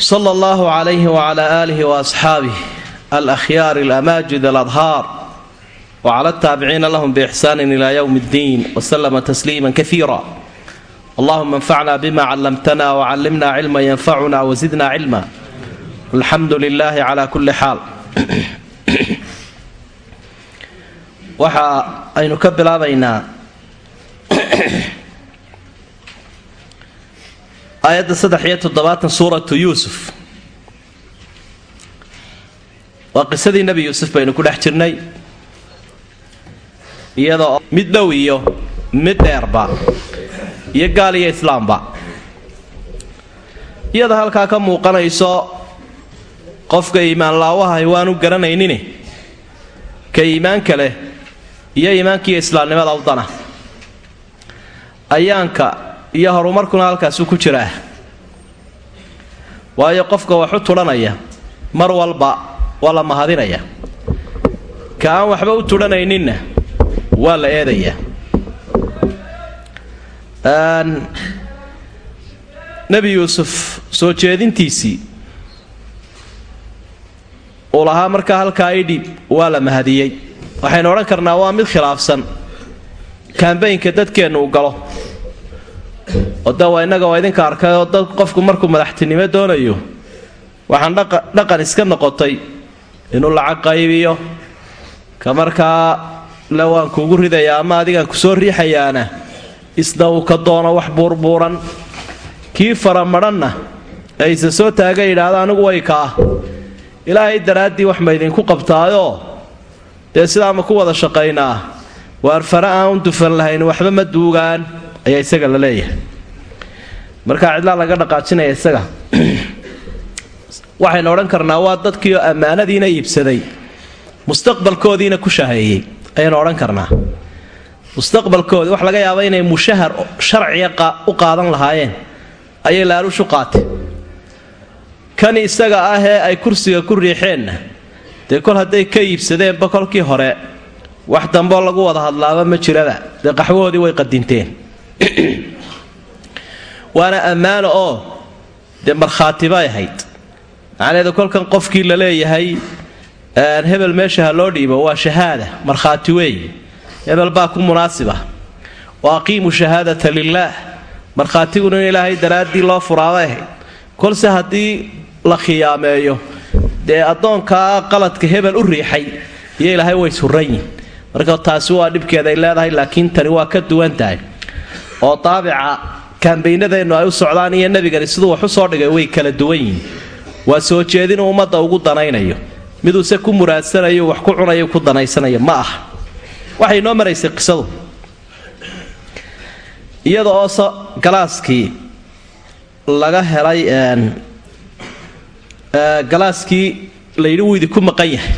sala allahu calayhi wacalaa aalihi wa asxaabih alakhyaar alamaajid aladhaar wacala ataabiciina lahum biixsaanin ilaa yowmi ddiin waslama tasliima kaiira allahuma anfacna bima callamtana wacallimna cilma yanfacuna wasidna cilma alxamdu lilaahi calaa kulli xaal waxa aynu ka bilaabaynaa aayadda saddex iyo toddobaatan suuratu yuusuf. Waa qisadii nebi yuusuf baynu ku dhex jirnay iyadoo mid dhow iyo mid dheerba iyo gaal iyo islaamba. Iyada halkaa ka muuqanayso qofka iimaan laawahay waanu garanaynin ka iimaanka leh iyo iimaankiiyo islaamnimada udana ayaanka iyo horumarkuna halkaasu ku jiraa waayo qofka wax u tudhanaya mar walba waa la mahadinaya. Ka aan waxba u tudhanayninna waa la eedayaa nebi yuusuf soo jeedintiisii uu lahaa markaa halkaa idhib waa la mahadiyey. Waxaynu odhan karnaa waa mid khilaafsan. Kambaynka dadkeennu uu galo oo de waa idinka arkay oo dad qofku markuu madaxtinimo doonayo waxaan dhaqan iska noqotay inuu lacag qaybiyo. Ka markaa le waan kuugu ridayaa ama adigaan ku soo riixayaana isna uu ka doono wax buurbuuran. Kii faramadhanna ee isa soo taaga yidhaahda anigu way ka ah. Ilaahay daraaddii wax maydinku qabtaayoo? Dee sidaama ku wada shaqaynaa? Waar fara aan u dufan lahayn waxba ma duugaan. Ayaa isaga la leeyahay markaa cidlaa laga dhaqaajinaya isaga waxaynu odhan karnaa waa dadkiioo ammaanadiina iibsaday mustaqbalkoodiina ku shaheeyey ayaynu odhan karnaa. Mustaqbalkoodii wax laga yaaba inay mushahar sharciga u qaadan lahaayeen ayay laalushu qaatay. Kan isaga ah ee ay kursiga ku riixeenna. Dee kol hadday ka iibsadeenba kolkii hore wax damboo lagu wada hadlaaba ma jiraba. Dee qaxwahoodii way qadinteen waana ammaano oo dee markhaati bay ahayd. Macnaheedu kolkan qofkii la leeyahay hebel meesha ha loo dhiibo waa shahaada markhaati weeye. Hebel baa ku munaasiba wa aqiimu shahaadata lilaah markhaatiguna in ilaahay daraaddii loo furaabay ahayd kolse haddii la khiyaameeyo dee addoonkaa qaladka hebel u riixay iyo ilaahay way surranyihin. Marka taasi waa dhibkeeday leedahay laakiin tani waa ka duwan tahay. Oo daabica kaambaynadeennu ay u socdaan iyo nebigani siduu wax u soo dhigay way kala duwan yihiin. Waa soo jeedinuu ummadda ugu danaynayo. Miduuse ku muraadsanayo wax ku cunayo ku danaysanayo ma aha. Waxay noo maraysay qisadu. Iyada oo galaaskii laga helay galaaskii layidhi wuu idinku maqan yahay.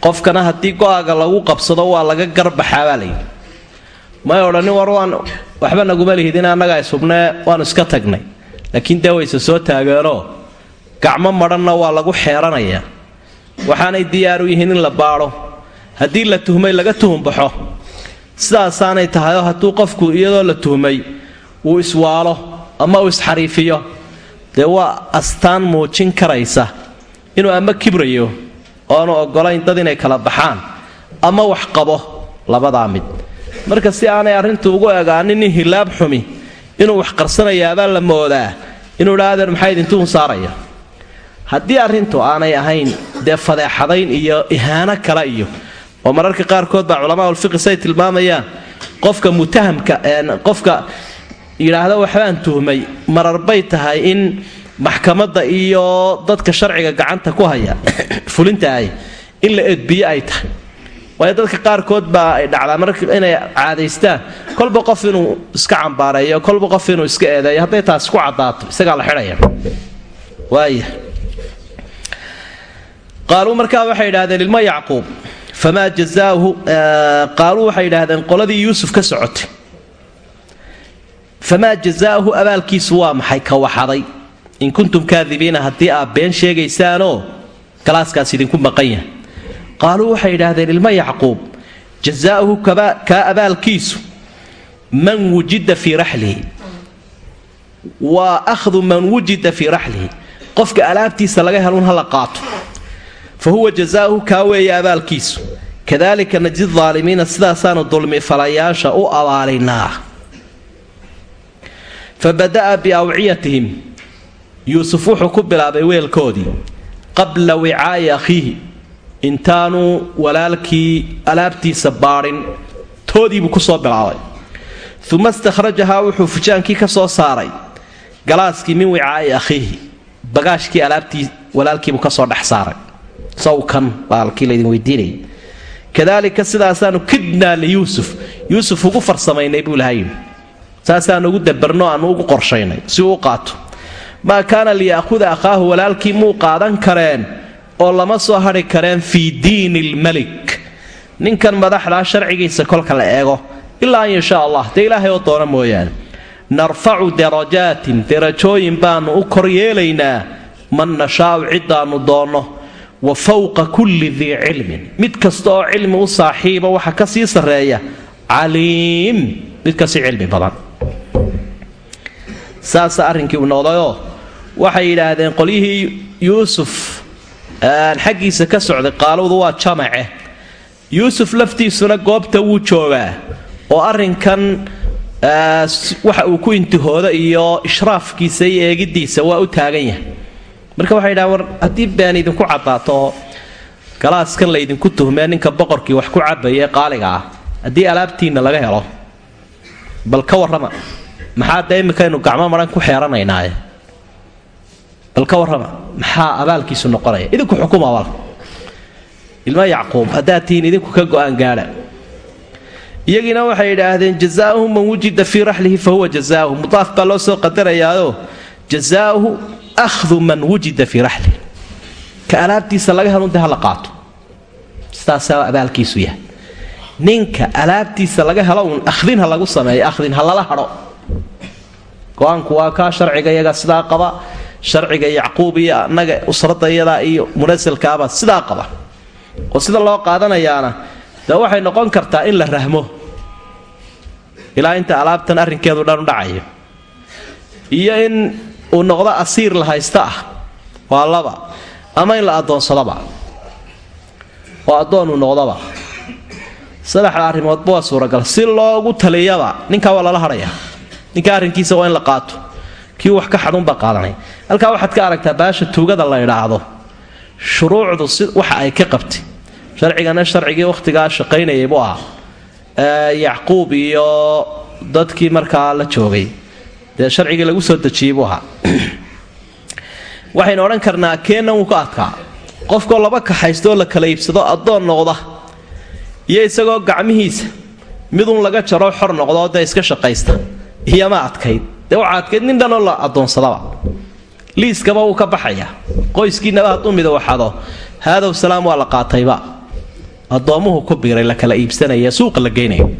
Qofkana haddii go'aaga lagu qabsado waa laga garbaxaa baa layidhi may odhanin war waan waxba naguma lihidin annagaa ishubnee waanu iska tagnay. Laakiin dee soo taageenoo gacmo madhanna waa lagu xeeranayaa waxaanay diyaar u yihiin in la baadho. Haddii la tuhmay laga tuhumbaxo sidaasaanay tahayoo hadduu qofku iyadoo la tuhmay uu iswaalo ama uu isxariifiyo dee waa astaan muujin karaysa inuu ama kibrayo oanu oggolayn dad inay kala baxaan ama wax qabo labadaa mid marka si aanay arrintu ugu egaanin nin hilaab xumi inuu wax qarsanayaabaa la moodaa inuu dha adeer maxaa idintuun saaraya? Haddii arrintu aanay ahayn dee fadeexadayn iyo ihaano kale iyo oo mararka qaarkood baa culamaaulfiqi say tilmaamayaan qofka mutahamka qofka yidhaahda waxbaan tuhmay marar bay tahay in maxkamadda iyo dadka sharciga gacanta ku haya fulinta ay in la edbiye ay tahay waayo dadka qaarkood baa ay dhacdaa marka inay caadaystaan. Kolba qof inuu iska cambaareeyo kolba qof inuu iska eedeeyo hadday taasi ku caddaato isagaa la xidhaya. Waaya qaaluu markaa waxay idhahdeen ilmo yacquub famaa jazaahu qaaluu waxay idhaahdeen qoladii yuusuf ka socotay. Famaa jazaahu abaalkiisu waa maxay? Ka waxaday. In kuntum kaadibiina haddii aad been sheegaysaanoo galaaskaas idinku maqan yahay qaaluu waxay idhaahdeen ilmo yacquub jazaauhu kaa abaalkiisu man wujida fii raxlihi. Waa ahdu man wujida fii raxlihi. Qofka alaabtiisa laga helun hala qaato. Fa huwa jazaauhu kaa weeye abaalkiisu. Kadalika najdi aalimiina sidaasaanu dulmi falayaasha u abaalinaa fa bada'a biawciyatihim. Yuusuf wuxuu ku bilaabay weelkoodii qabla wicaa'i akhiihi intaanu walaalkii alaabtiisa baadhin toodiibuu ku soo bilaabay. Uma istakhrajahaa wuxuu fujaankii ka soo saaray galaaskii min wicaa'i akhiihi bagaashkii alaabtii walaalkiibuu ka soo dhex saaray. Sawkan baalkii laydin weydiinayay. Kadaalika sidaasaanu kidnaa liyuusuf yuusuf. Ugu farsamaynay buu ilahay yidhi. Ugu dabarno aanu ugu qorshaynay si uu qaato. Maa kaana liya'huda akhaahu walaalkii muu qaadan kareen oo lama soo hadhi kareen fii diini lmelik ninkan madaxdaa sharcigiisa kolka la eego ilaa an yashaa allah dee ilaahay oo doona mooyaane. Narfacu darajaatin darajooyin baannu u kor yeelaynaa man nashaa'u ciddaannu doonno wa fowqa kulli dii cilmin. Mid kasta oo cilmi u saaxiiba waxa ka sii sarreeya caliim mid ka sii cilmi badan. Saasa arrinkii u noqdayoo waxay yidhaahdeen qolyihii yuusuf xaggiisa ka socday qaalowdu waa jamace. Yuusuf laftiisuna goobta wuu joogaa oo arrinkan waxa uu ku intihoodo iyo ishraafkiisa iyo eegiddiisa waa u taagan yahay. Marka waxay yidhahdeen war haddii been idinku caddaato oo galaaskan laydinku tuhmee ninka boqorkii wax ku cabaya qaaliga ah haddii alaabtiinna laga helo bal ka warrama maxaa dee imikaynu gacmo maran ku xeeranaynaaye bal ka warrama maxaa abaalkiisu noqonaya? Idinku xukuma bal ilma yacquub haddaad tihiin idinku ka go'aan gaadha. Iyagiina waxay yidhaahdeen jazaauhu man wujida fii raxlihi fa huwa jazaauhu mudaaf baa loo soo qadarayaayo jazaauhu ahdu man wujida fii raxlihi. Ka alaabtiisa laga helun dee hala qaato. Sidaasaa abaalkiisu yahay. Ninka alaabtiisa laga helo uun akhdin ha lagu sameeyo akhdin ha lala hadho go'aanku waa kaa sharciga iyaga sidaa qaba sharciga yacquub iyo annaga usradda iyadaa iyo munasalkaaba sidaa qaba. Oo sida loo qaadanayaana dee waxay noqon kartaa in la rahmo. Ilaa inta alaabtan arrinkeedu dhan u dhacayo. Iyo in uu noqdo asiir la haysta ah waa laba. Ama in la addoonsadaba oo addoon uu noqdaba. Saddexda arrimoodba waa suuragal. Si loogu taliyaba ninkaa waa lala hadhayaa. Ninka arrinkiisa waa in la qaato kii wax ka xadunbaa qaadanaya halkaa waxaad ka aragtaa baasha tuugada la idhaahdo shuruucdu si waxa ay ka qabtay. Sharcigana sharcigii wakhtigaa shaqaynayay buu ahaa. Yacquub iyo dadkii markaa la joogay. Dee sharcigii lagu soo dejiyey buu ahaa. Waxaynu odhan karnaa keenna wuu ka adkaa. Qofkoo laba kaxaystooo la kala iibsado addoon noqda iyo isagoo gacmihiisa midun laga jaro xor noqdoo dee iska shaqaysta. Iyoma adkayd adkayd nin dhanoo la addoonsadaba liiskaba wuu ka baxayaa qoyskiinaba hadduu midowaxado haadow salaam waa la qaatayba. Addoommuhu ku biiray la kala iibsanaya suuqa la geynayo.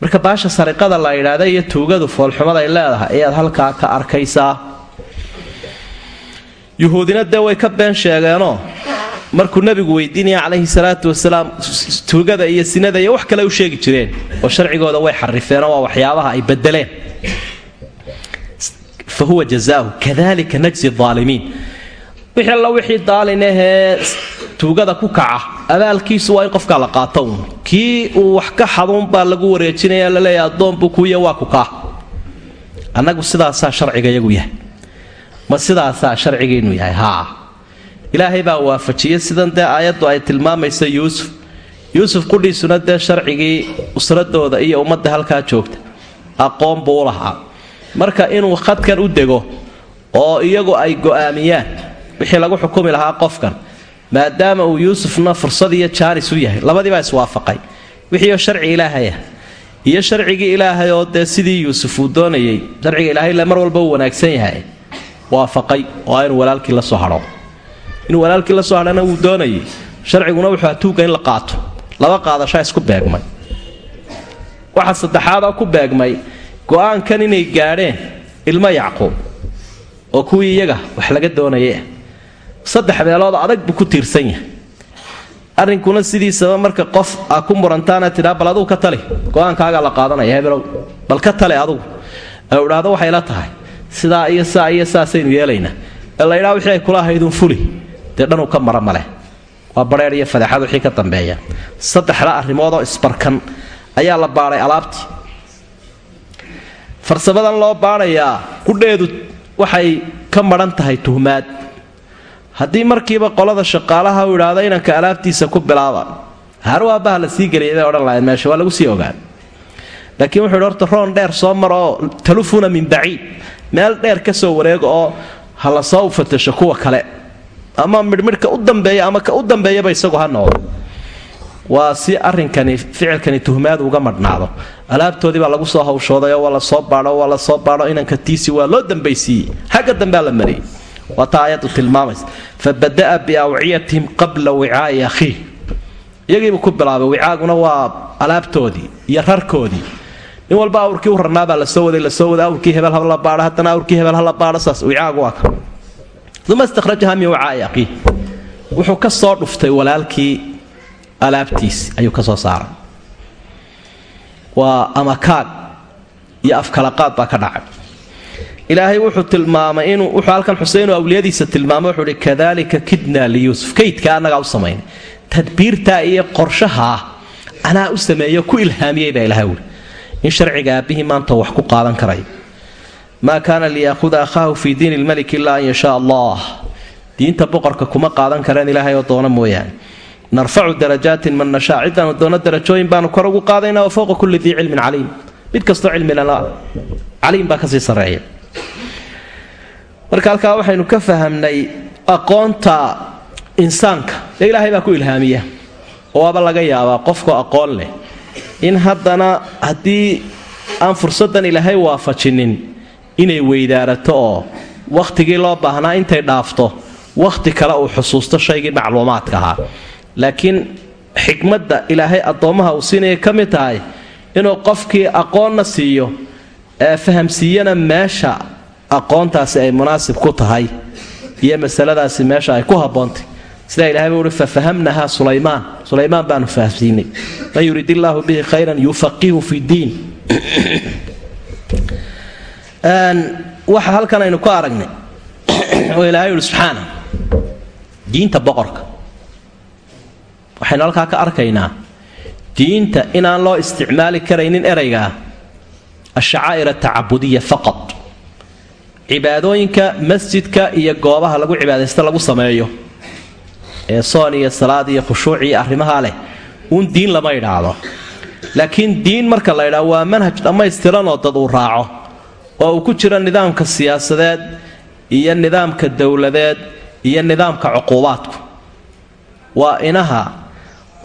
Marka baasha sariqada la idhaahda iyo tuugadu foolxumad ay leedahay ayaad halkaa ka arkaysaa. Yuhuudina dee way ka been sheegeenoo markuu nebigu weydiinaya calayhi salaatu wasalaam tuugada iyo sinada iyo wax kale u sheegi jireen. Oo sharcigooda way xarifeenoo waa waxyaabaha ay bedeleen fa huwa jazaahu kadalika najzi aalimiin wixii alla wixii daalin ahee tuugada ku kaca abaalkiisu waa in qofkaa la qaato uun kii uu wax ka xaduunbaa lagu wareejinaya laleeya addoonbuu kuuya waa ku kaa annagu sidaasaa sharciga yagu yahay ma sidaasaa sharcigiinu yahay haa ilaahay baa waafajiyey sidan dee aayaddu ay tilmaamaysa yuusuf yuusuf qudhiisuna dee sharcigii usradooda iyo ummadda halkaa joogta aqoon buu lahaa marka inuu khadkan u dego oo iyagu ay go'aamiyaan wixii lagu xukumi lahaa qofkan maadaama uu yuusufna fursad iyo jaanis u yahay labadiibaa iswaafaqay. Wixiioo sharci ilaahaya iyo sharcigii ilaahay oo dee sidii yuusuf uu doonayay sharciga ilaahay le mar walba uu wanaagsan yahay waafaqay. Oo inuu walaalkii la soo hadho. Inuu walaalkii la soo hadhana wuu doonayay sharciguna wuxuu atuuga in la qaato. Laba qaadashaa isku beegmay. Waxa saddexaadoo ku beegmay go'aankan inay gaadheen ilmo yacquub oo kuwii iyaga wax laga doonayay saddex meelood adag buu ku tiirsan yahay. Arrinkuna sidiisaba marka qof a ku murantaana tidhaa bal adugu ka tali go'aankaagaa la qaadanaya hebelow bal ka tali adugu ee idhaahdo waxay la tahay sidaa iyo saa iyo saasaynu yeelaynaa ee wixii kula ahaydun fuli dee ka mara maleh waa bareer iyo fadeexad wixii ka dambeeya. Saddexda arrimoodoo isbarkan ayaa la baadhay alaabtii farsamadan loo baadhayaa qudheedu waxay ka madhan tahay tuhmaad. Haddii markiiba qolada shaqaalaha u idhaahdo inanka alaabtiisa ku bilaaba harwaabaha la sii geliyay bay odhan lahayn meesha waa lagu sii ogaan. Laakiin wuxuu idhi horta roon dheer soo mar oo talufuna min baciid meel dheer ka soo wareega oo ha la soo fatasho kuwa kale. Ama midhmidhka u dambeeya ama ka u dambeeyaba isagu ha noqdo waa si arrinkani ficilkani tuhmaad uga madhnaado alaabtoodii baa lagu soo hawshoodayo waa la soo baadho waa la soo baadho inanka tiisi waa loo dambaysiiyey xagga dambea la mariyey. Waa taa aayaddu tilmaamaysa. Fa bada'a biawciyatihim qabla wicaa'i akhiih. Iyagiibuu ku bilaabay wicaaguna waa alaabtoodii iyo rarkoodii. Nin walba awrkii u rarnaabaa la soo waday la soo waday awrkii hebel hala baadho haddana awrkii hebel hala baadho saas wicaagu waa ka uma istakhrajaha min wicaa'i akhiih. Wuxuu ka soo dhuftay walaalkii alaabtiisi ayuu ka soo saaray waa amakaag iyo afkalaqaad baa ka dhacay. Ilaahay wuxuu tilmaamay inuu wuxuu halkan xusay inuu awliyadiisa tilmaamay wuxuu ihi kadalika kidna liyuusuf kaydkaa annagaa u samaynay. Tadbiirtaa iyo qorshahaa anaa u sameeyo ku ilhaamiyey baa ilahay wuri in sharciga aabbihii maanta wax ku qaadan karay. Maa kaana liyaahuda akhaahu fii diini lmalik ilaa an yashaa allah. Diinta boqorka kuma qaadan kareen ilaahay oo doono mooyaane narfacu darajaatin man nashaa cidaanu doono darajooyin baanu kor ugu qaadaynaa wa fowqa kulli dii cilmin caliim. Mid kastoo cilmilana caliim baa ka sii sarreeya. Marka halkaa waxaynu ka fahamnay aqoonta insaanka. Dee ilaahay baa ku ilhaamiya oo waaba laga yaabaa qofkoo aqoon leh. In haddana haddii aan fursaddan ilaahay waafajinin inay weydaarato oo wakhtigii loo baahnaa intay dhaafto wakhti kale uu xusuusto shaygii macluumaadka ahaa laakiin xikmadda ilaahay addoommaha uu siinaya ka mid tahay inuu qofkii aqoonna siiyo ee fahamsiiyana meesha aqoontaasi ay munaasib ku tahay iyo masaladaasi meesha ay ku habboontay sidaa ilahay buu uhi fafahamnaha sulaymaan. Sulaymaan baanu fahamsiinay. Man yurid illaahu bihi khayran yufaqihu fi diin. Waxa halkan aynu ku aragnay oo ilaahay uhi subxaana diinta boqorka waxaynu halkaa ka arkaynaa diinta inaan loo isticmaali karaynin eraygaa ashacaa'ir atacabudiya faqad cibaadooyinka masjidka iyo goobaha lagu cibaadaysta lagu sameeyo ee soon iyo salaad iyo khushuuc iyo arrimaha leh uun diin lama idhaahdo laakiin diin marka la ydhaao waa manhaj dhammaystiranoo dad uu raaco oo uu ku jiro nidaamka siyaasadeed iyo nidaamka dowladeed iyo nidaamka cuquubaadku. Waa inaha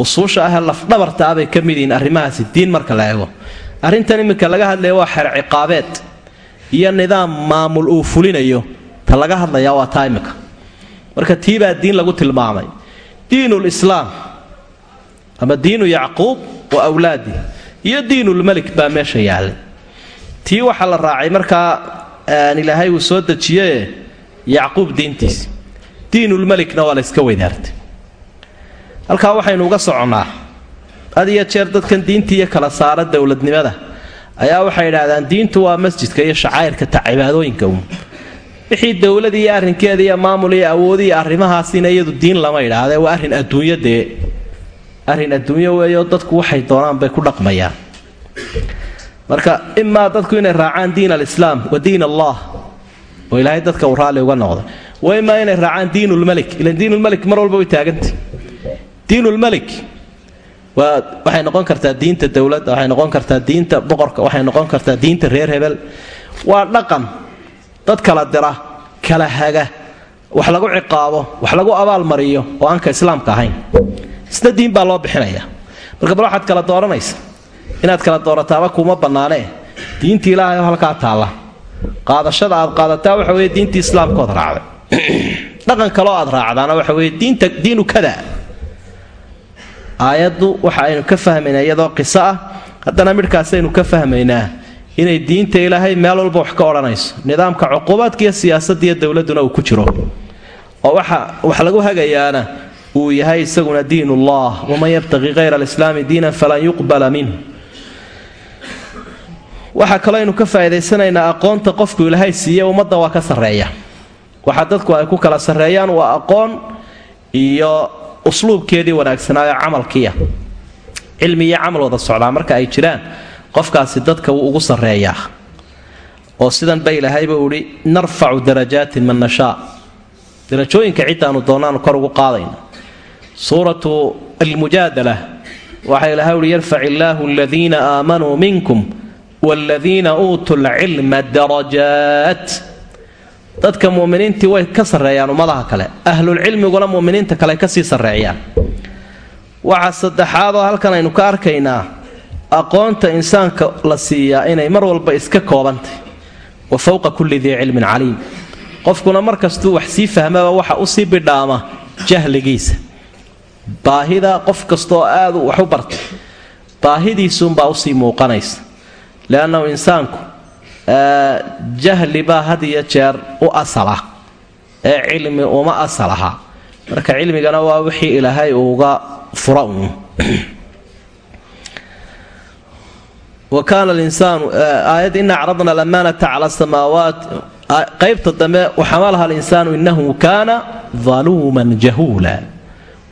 usuusha ahee lafdhabarta abay ka mid yihiin arrimahaasi diin marka la eego. Arrintan iminka laga hadlaya waa xeer ciqaabeed iyo nidaam maamul uu fulinayo ta laga hadlayaa waa taa imika marka tiibaa diin lagu tilmaamay. Diinul islaam ama diinu yacquub wa awlaadi iyo diinulmelik baa meesha yaallay tii waxaa la raacay markaa ilaahay uu soo dejiye yacquub diintiisi diinulmelikna waa la yska weydaartay halkaa waxaynu uga soconnaa had iyo jeer dadkan diintii iyo kala saara dowladnimada ayaa waxay idhaahdaan diintu waa masjidka iyo shacairka ta cibaadooyinka uun wixii dowlad iyo arrinkeeda iyo maamul iyo awoodi iyo arrimahaasina iyadu diin lama idhaahdee waa arrin adduunyo dee. Arrin adduunyo weeyo dadku waxay doonaan bay ku dhaqmayaan. Marka imaa dadku inay raacaan diin alislaam wa diin allah oo ilaahay dadka uu raalli uga noqday wa imaa inay raacaan diinulmelik ilan diinulmelik mar walba way taagantay diinulmelik waa waxay noqon kartaa diinta dowladda waxay noqon kartaa diinta boqorka waxay noqon kartaa diinta reer hebel. Waa dhaqan. Dad kala dira kala haga wax lagu ciqaabo wax lagu abaalmariyo oo aanka islaamka ahayn. Isna diin baa loo bixinaya. Marka bal waxaad kala dooranaysa inaad kala doorataaba kuma bannaanee diinta ilaahay oo halkaa taalla. Qaadashada aad qaadataa waxa weye diintii islaamkood raacday. Dhaqan kaloo aad raacdaana waxa weye diinta diinu kada aayaddu waxa aynu ka fahmaynaa iyadoo qiso ah haddana midhkaasaynu ka fahmaynaa inay diinta ilaahay meel walba wax ka odhanayso nidaamka cuquubaadka iyo siyaasadda iyo dowladduna uu ku jiro. Oo wax lagu hagayaana uu yahay isaguna diin ullah waman yabtaqi hayra alislaami diinan falan yuqbala minh waxaa kaloo aynu ka faa'iidaysanaynaa aqoonta qofku ilaahay siiye ummadda waa ka sarreeya. Waxa dadku ay ku kala sarreeyaan waa aqoon iyo usluubkeedii wanaagsanaayo camalkiia cilmi iyo camal wada socdaa marka ay jiraan qofkaasi dadka wuu ugu sarreeyaa. Oo sidan ba ilaahayba uhi narfacu darajaatin man nashaa. Darajooyinka ciddaanu doonaanu kor ugu qaadayna. Suuratu almujaadala waxaa ilahay uhi yarfac illaahu aladiina aamanuu minkum waaladiina uutuu lcilma darajaat dadka muminiintii way ka sarreeyaan ummadaha kale. Ahlulcilmiguna muminiinta kale ka sii sarreeyaan. Waxaa saddexaadoo halkan aynu ka arkaynaa aqoonta insaanka la siiyaa inay mar walba iska koobantay. Wa fowqa kulli dii cilmin caliim. Qofkuna markastuu wax sii fahmaba waxa u sii bidhaama jahligiisa. Baahida qof kastaoo aad wax u bartay baahidiisuunbaa u sii muuqanaysa. Leannahu insaanku jahli baa had iyo jeer u asala. Ee cilmi uma asal marka cilmigana waa wixii ilaahay uuga fura uun. Wa kaana linsaanu aayad ina acradna alamaanata cala samaawaat qaybta dambe waxamalaha alinsaanu inahu kaana daluuman jahuula.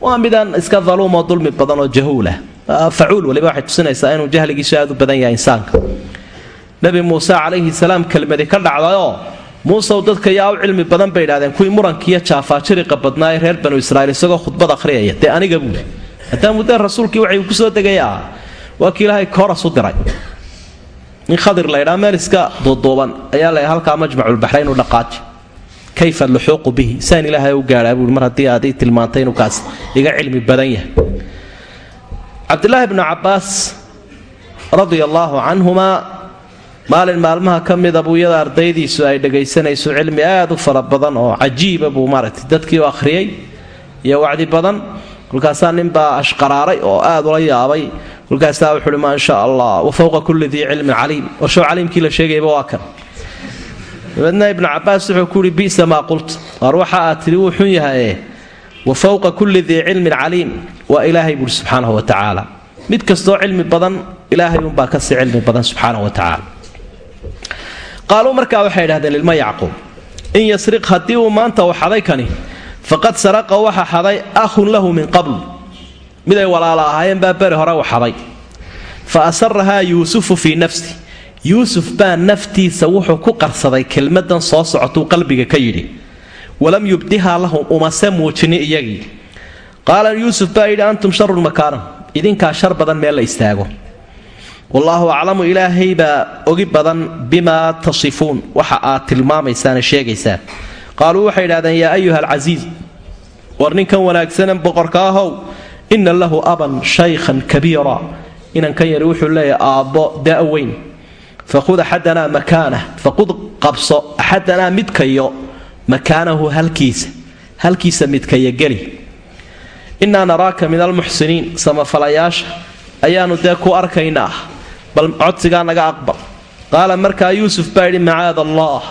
Waa midaan iska daluumoo dulmi badan oo jahuula. Facuul waliba waxay tusinaysaa inuu jahligiisu aad u badan yahay insaanka nabi muuse calayhi salaam kelmadi ka dhacdayoo muusew dadka yaa u cilmi badan bay idhahdeen kuwii murankiiyo jaafaajiriqa badnaa ee reer banu israiil isagoo khudbad akhriyaya dee aniga buuri haddaan mudda rasuulkii waxay ku soo degaya waa kii ilaahay kooras u diray. Nin khadir laydhaa meel iska duuduuban ayaa la halkaa majmaculbaxrayn u dhaqaaji. Kayfa luxuuqu bihi? Saan ilaahay u gaadhaa buui mar haddii aad ii tilmaantay inuu kaas iga cilmi badan yahay. Cabdilaahi bnu cabbaas radia allaahu canhumaa maalin maalmaha ka mida buu iyada ardaydiisu ay dhagaysanayso cilmi aad u fara badan oo cajiiba buu maaragtay dadkii u akhriyey iyo wacdi badan. Kolkaasaa ninbaa ashqaraaray oo aad ula yaabay. Kolkaasaa wuxuuhi maa sha allah wa kulli dii cilmin caliim. Warshow caliimkii la sheegayba waa kan. Dabeedna ibnu cabaas wuxuu kuuhi bisa maa qulta waar waxa aad tidhi wuu xun yahaye wa fowqa kulli dii cilmin caliim. Waa ilaahay buuhi subxaanahu wa tacaala. Mid kastoo cilmi badan ilaahay unbaa ka sii cilmi badan subxaanahu wa tacaala qaaluu markaa waxay idhahdeen ilma yacquub in yasriq haddii uu maanta u xaday kani faqad saraqa waxa xaday ahun lahu min qabl. Miday walaala ahaayeen baa beri hore u xaday. Fa asarahaa yuusufu fii nafsi. Yuusuf baa naftiisa wuxuu ku qarsaday kelmadan soo socotuu qalbiga ka yidhi walam yubdihaa lahum umase muujini iyagii. Qaala yuusuf baa yidhi antum sharun makaanan idinkaa shar badan meel la istaago wallaahu aclamu ilaahay baa ogi badan bimaa tasifuun. Waxa aad tilmaamaysaane sheegaysaan. Qaaluu waxay idhahdeen yaa ayuha alcasiiz war ninkan wanaagsanan boqorka ahow inna lahu aban shaykhan kabiira. Inankan yari wuxuu leeyahay aabbo da'weyn faqud axadanaa makaanah. Faqud qabso axadanaa midkayo makaanahu halkiisa. Halkiisa midkaya geli. Innaa naraaka min almuxsiniin samafalayaasha. Ayaanu dee ku arkaynaa bal codsigaa naga aqbal. Qaala markaa yuusuf baa yidhi macaada allah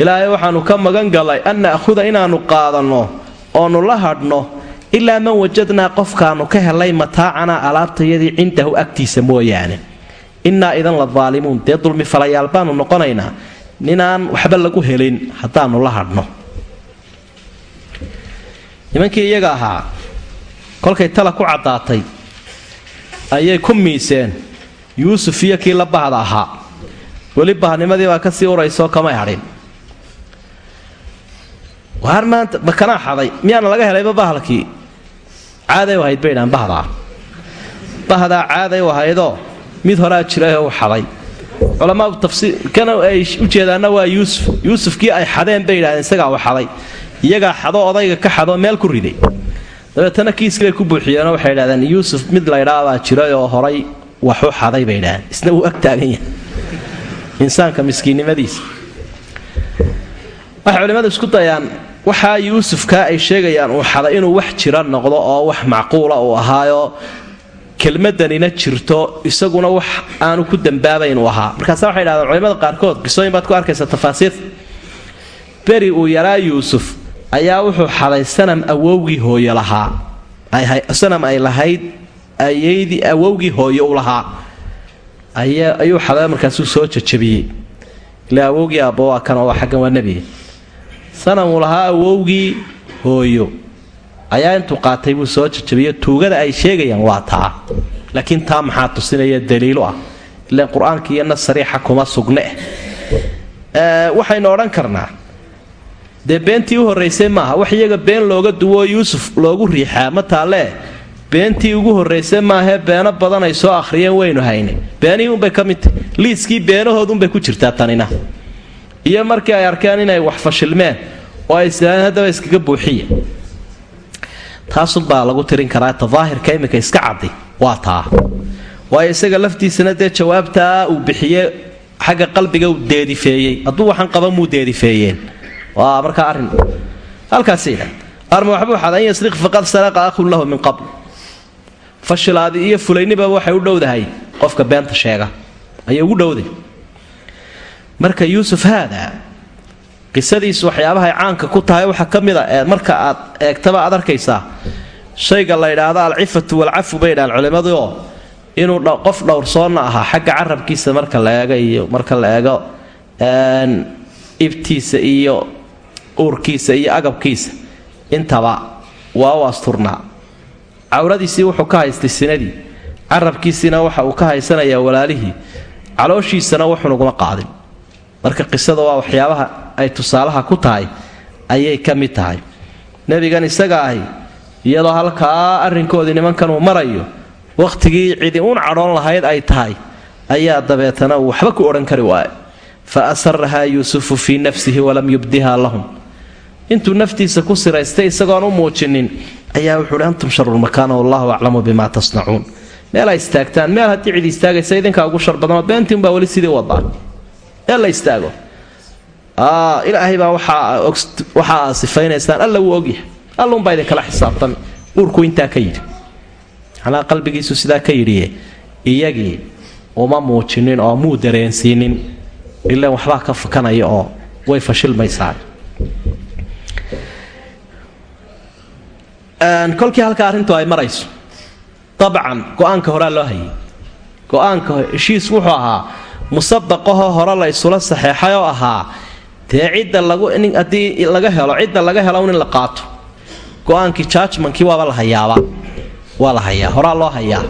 ilaahay waxaannu ka magan galay an na'huda inaannu qaadanno oonu la hadhno ilaa man wajadnaa qofkaannu ka helay mataacanaa alaabtayadii cindahu agtiisa mooyaane. Innaa idan la daalimuun dee dulmi falayaal baannu noqonaynaa ninaan waxba lagu helin haddaannu la hadhno. Nimankii iyaga ahaa kolkay tala ku caddaatay ayay ku miiseen yuusuf iyo kii la bahda ahaa. Weli bahnimadii baa ka sii uraysaoo kamay hadhin. Waar maanta makanaa xaday miyaana laga helayba bahalkii? Caaday u ahayd bay dhaan bahdaa bahdaa caaday u ahaydoo mid horaa jirayoo u xaday. Culamaau tafsiir kana ay u jeedaanna waa yuusuf. Yuusufkii ay xadeen bay yidhahdeen isagaa u xaday. Iyagaa xado odayga ka xadoo meel ku riday. Dabeetana kiiskii bay ku buuxiyeenoo waxay idhahdeen yuusuf mid laydhaa baa jiray oo horay waxu xaday bay idhahdeen isna wuu ag taagan yahay. Insaanka miskiinnimadiisa waxay culimmadu isku dayaan waxaa yuusufkaa ay sheegayaan uu xaday inuu wax jira noqdo oo wax macquula uu ahaayo kelmadanina jirto isaguna wax aanu ku dambaabayn uu ahaa. Markaasa waxay dhahdeen culimada qaarkood qisooyin baad ku arkaysa tafaasiir. Beri uu yaraa yuusuf ayaa wuxuu xaday sanam awowgii hooye lahaa. Sanam ay lahayd ayaydii awowgii hooye u lahaa. Ayuu xaday markaasuu soo jajabiyey. Ila awowgii aabba waa kan oo xaggan waa nebiga lahaa awowgii hooyo. Ayaa intuu qaatay buu soo jajabiyo tuugada ay sheegayaan waa taa. Laakiin taa maxaa tusinaya daliilu ah? Ilan qur'aanka sariixa kuma sugne. Waxaynu odhan karnaa. Dee beentii u horraysay maaha? Wax iyaga been looga duwoo yuusuf loogu riixaa ma taalee beentii ugu horraysay maahee beeno badan ay soo akhriyeen waynu hayne beenihii unbay ka mid tahy liiskii beenahoodunbay ku jirtaa tanina. Iyo markii ay arkeen inay wax fashilmeen oo ay haddaba iskaga buuxiya taasunbaa lagu tirin karaa daahirka iminka iska caddi. Waa taa. Waayo isaga laftiisana dee jawaabtaa uu bixiye xagga qalbiga uu deedifeeyey. Hadduu waxaan qaba muu deedifeeyeen. Waa markaa arrin. Halkaasida arma waxbuu xada yasriq faqad saraqa akhun lahu min qabl fashilaadi iyo fulayniba waxay u dhowdahay. Qofka beenta sheega. Ayay ugu dhowday. Marka yuusuf haada qisadiisu waxyaabahay caanka ku tahay waxaa ka mid a ee marka aad eegtaba aad arkaysaa shayga la ydhaahdo alcifatu walcafu bay dhahaan culimmadu oo inuu qof dhowrsoonna ahaa xagga carabkiisa marka la eego iyo marka la eego ibtiisa iyo uurkiisa iyo agabkiisa. Intaba waa u asturnaa cawradiisii wuxuu ka haystay sinadii. Carabkiisiina waxa uu ka haysanayaa walaalihii. Calooshiisana wuxunuguma qaadin. Marka qisada waa waxyaabaha ay tusaalaha ku tahay ayay ka mid tahay. Nebigan isaga ahi iyadoo halkaa arrinkoodii nimankan uu marayo wakhtigii cidi uun cadhoon lahayd ay tahay ayaa dabeetana uu waxba ku odhan kari waayo. Fa asarahaa yuusufu fii nafsihi walam yubdiha lahum. Intuu naftiisa ku siraystay isagoon u muujinin ayaa wuxuuhi antum sharulmakaana wallahu aclamu bimaa tasnacuun. Meel ay istaagtaan meel haddii cid istaagaysa idinkaa ugu shar beentiin baa weli sidii wadaa meel la istaago. Ilaahay baa waxa aa sifaynaysaan alla wuu ogyahay. Allunbaa idinkala xisaabtan uurku intaa ka yidhi. Manaa qalbigiisu sidaa ka yidhiye iyagii uma muujinin oo muu dareensiinin ilaan waxbaa ka fakanaya oo way fashilmaysaa kolkii halkaa arrintu ay marayso. Dabcan go'aanka horaa loo hayay. Go'aanka heshiis wuxuu ahaa musabaqahoo hore la isula saxeexay oo ahaa dee cidda lagu haddii laga helo cidda laga helo in la qaato. Go'aankii jajmankii waaba la hayaaba. Waa la hayaa horaa loo hayaa.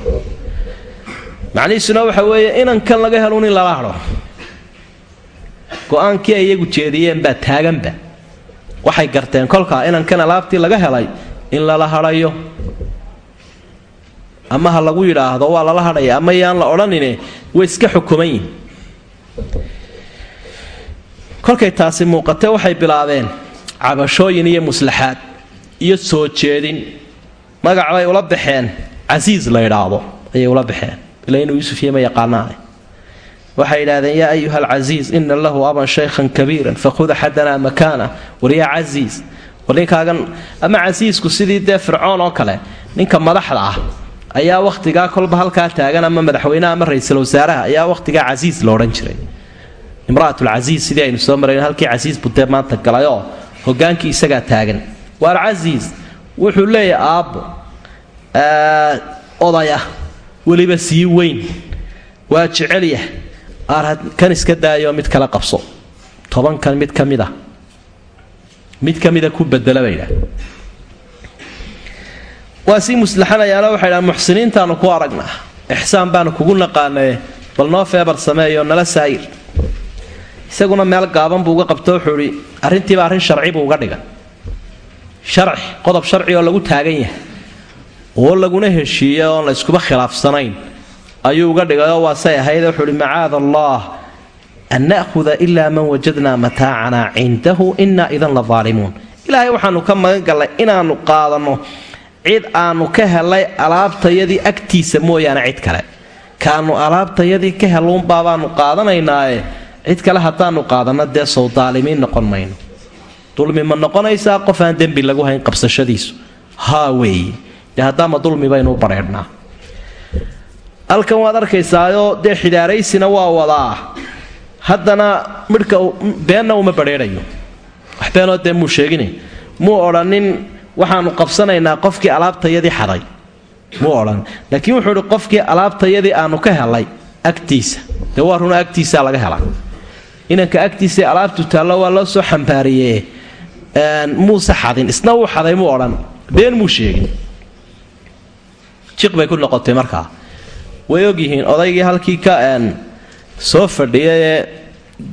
Macnihiisuna waxa weeye inankan laga helo in lala hadho go'aankii ay iyagu jeediyeen baa taaganba waxay garteen kolkaa inankan alaabtii laga helay in lala hadhayo. Ama ha lagu yidhaahdo waa lala hadhaya. Ama yaan la odhanine way iska xukuman kolkay taasi muuqatee waxay bilaabeen cabashooyin iyo muslaxaad iyo soo jeedin. Magac bay ula baxeen. Casiis la ydhaahdo ayay ula baxeen. Ila inuu yuusuf iyo ma yaqaanaane waxay yidhahdeen yaa ayuha alcasiis ina lahu aban shaykhan kabiiran fakhud axadanaa makaana war yaa casiis ninkaagan ama casiisku sidii dee fircoon oo kale ninka madaxda ah ayaa wakhtigaa kolba halkaa taagan ama madaxweyneha ama ra'iisul wasaaraha ayaa wakhtigaa casiis la odhan jiray. Imra'atulcasiis sidii aynu soo marayn halkii casiis budee maanta galayoo hogaankii isagaa taagan. Waar casiis wuxuu leeyahay aabbo oday ah weliba sii weyn waa jecelyah aar kan iska daayo mid kala qabso tobankan mid ka mid a mid ka ku bedela bay waa sii muslaxanayaano waxay dhaha muxsiniintaanu ku aragnaa ixsaan baanu kugu naqaanaye bal noo feebar sameeyo nala saayir. Isaguna meel gaaban buu uga qabto wuxuu idhi arrintiiba arrin sharci buu uga dhigan sharci qodob sharci oo lagu taagan yahay oo laguna heshiiyey oon la iskuba khilaafsanayn ayuu uga dhigayoo waasay ahayd wuxuu ihi macaada allah an na'huda ilaa man wajadnaa mataacanaa cindahu inaa idan la daalimuun ilaahay waxaanu ka magan gallay inaannu qaadanno cid aannu ka helay alaabtayadii agtiisa mooyaane cid kale kaannu alaabtayadii ka heluunbaabaannu qaadanaynaaye cid kale haddaannu qaadanno dee sow daalimiin noqon mayno dulmi ma noqonaysaa qof aan dembi lagu hayn qabsashadiisu haa weeye dee haddaama dulmi baynu u badheedhnaa halkan waad arkaysaayoo dee xidaaraysina waa wadaa haddana midhka beenna uma badheedhayo wax beenoo dee muu sheegina muu odhanin waxaanu qabsanaynaa qofkii alaabtayadii xaday. Muu odhan. Laakiin wuxuu ihi qofkii alaabtayadii aanu ka helay agtiisa. Dee waa runa agtiisaa laga hela inanka agtiisa alaabtu taallo waa loo soo xambaariye muuse xadin. Isna wuu xaday muu odhan. Been muu sheegin. Jiq bay ku noqotay markaa. Way ogyihiin odaygii halkii ka soo fadhiyayee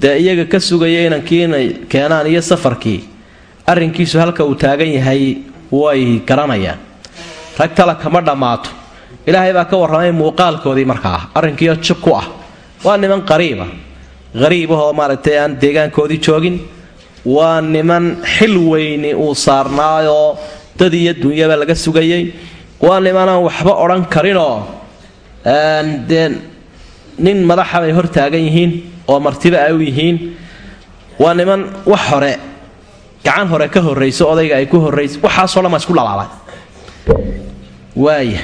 dee iyaga ka sugaya inankii inay keenaan iyo safarkii. Arrinkiisu halka uu taagan yahay way garanayaan. Rag tala kama dhammaato. Ilaahay baa ka warramay muuqaalkoodii markaa arrinkiio jib ku ah. Waa niman qariiba qariibahoo maaragtay aan deegaankoodii joogin. Waa niman xil weyni uu saarnaayoo dad iyo dunyaba laga sugayay. Waa nimanaan waxba odhan karinoo dee nin madaxa bay hor taagan yihiin oo martiba ay u yihiin. Waa niman wax hore gacan hore ka horrayso odayga ay ku horraysa waxaasoo dhan baa isku dhalaalay waaya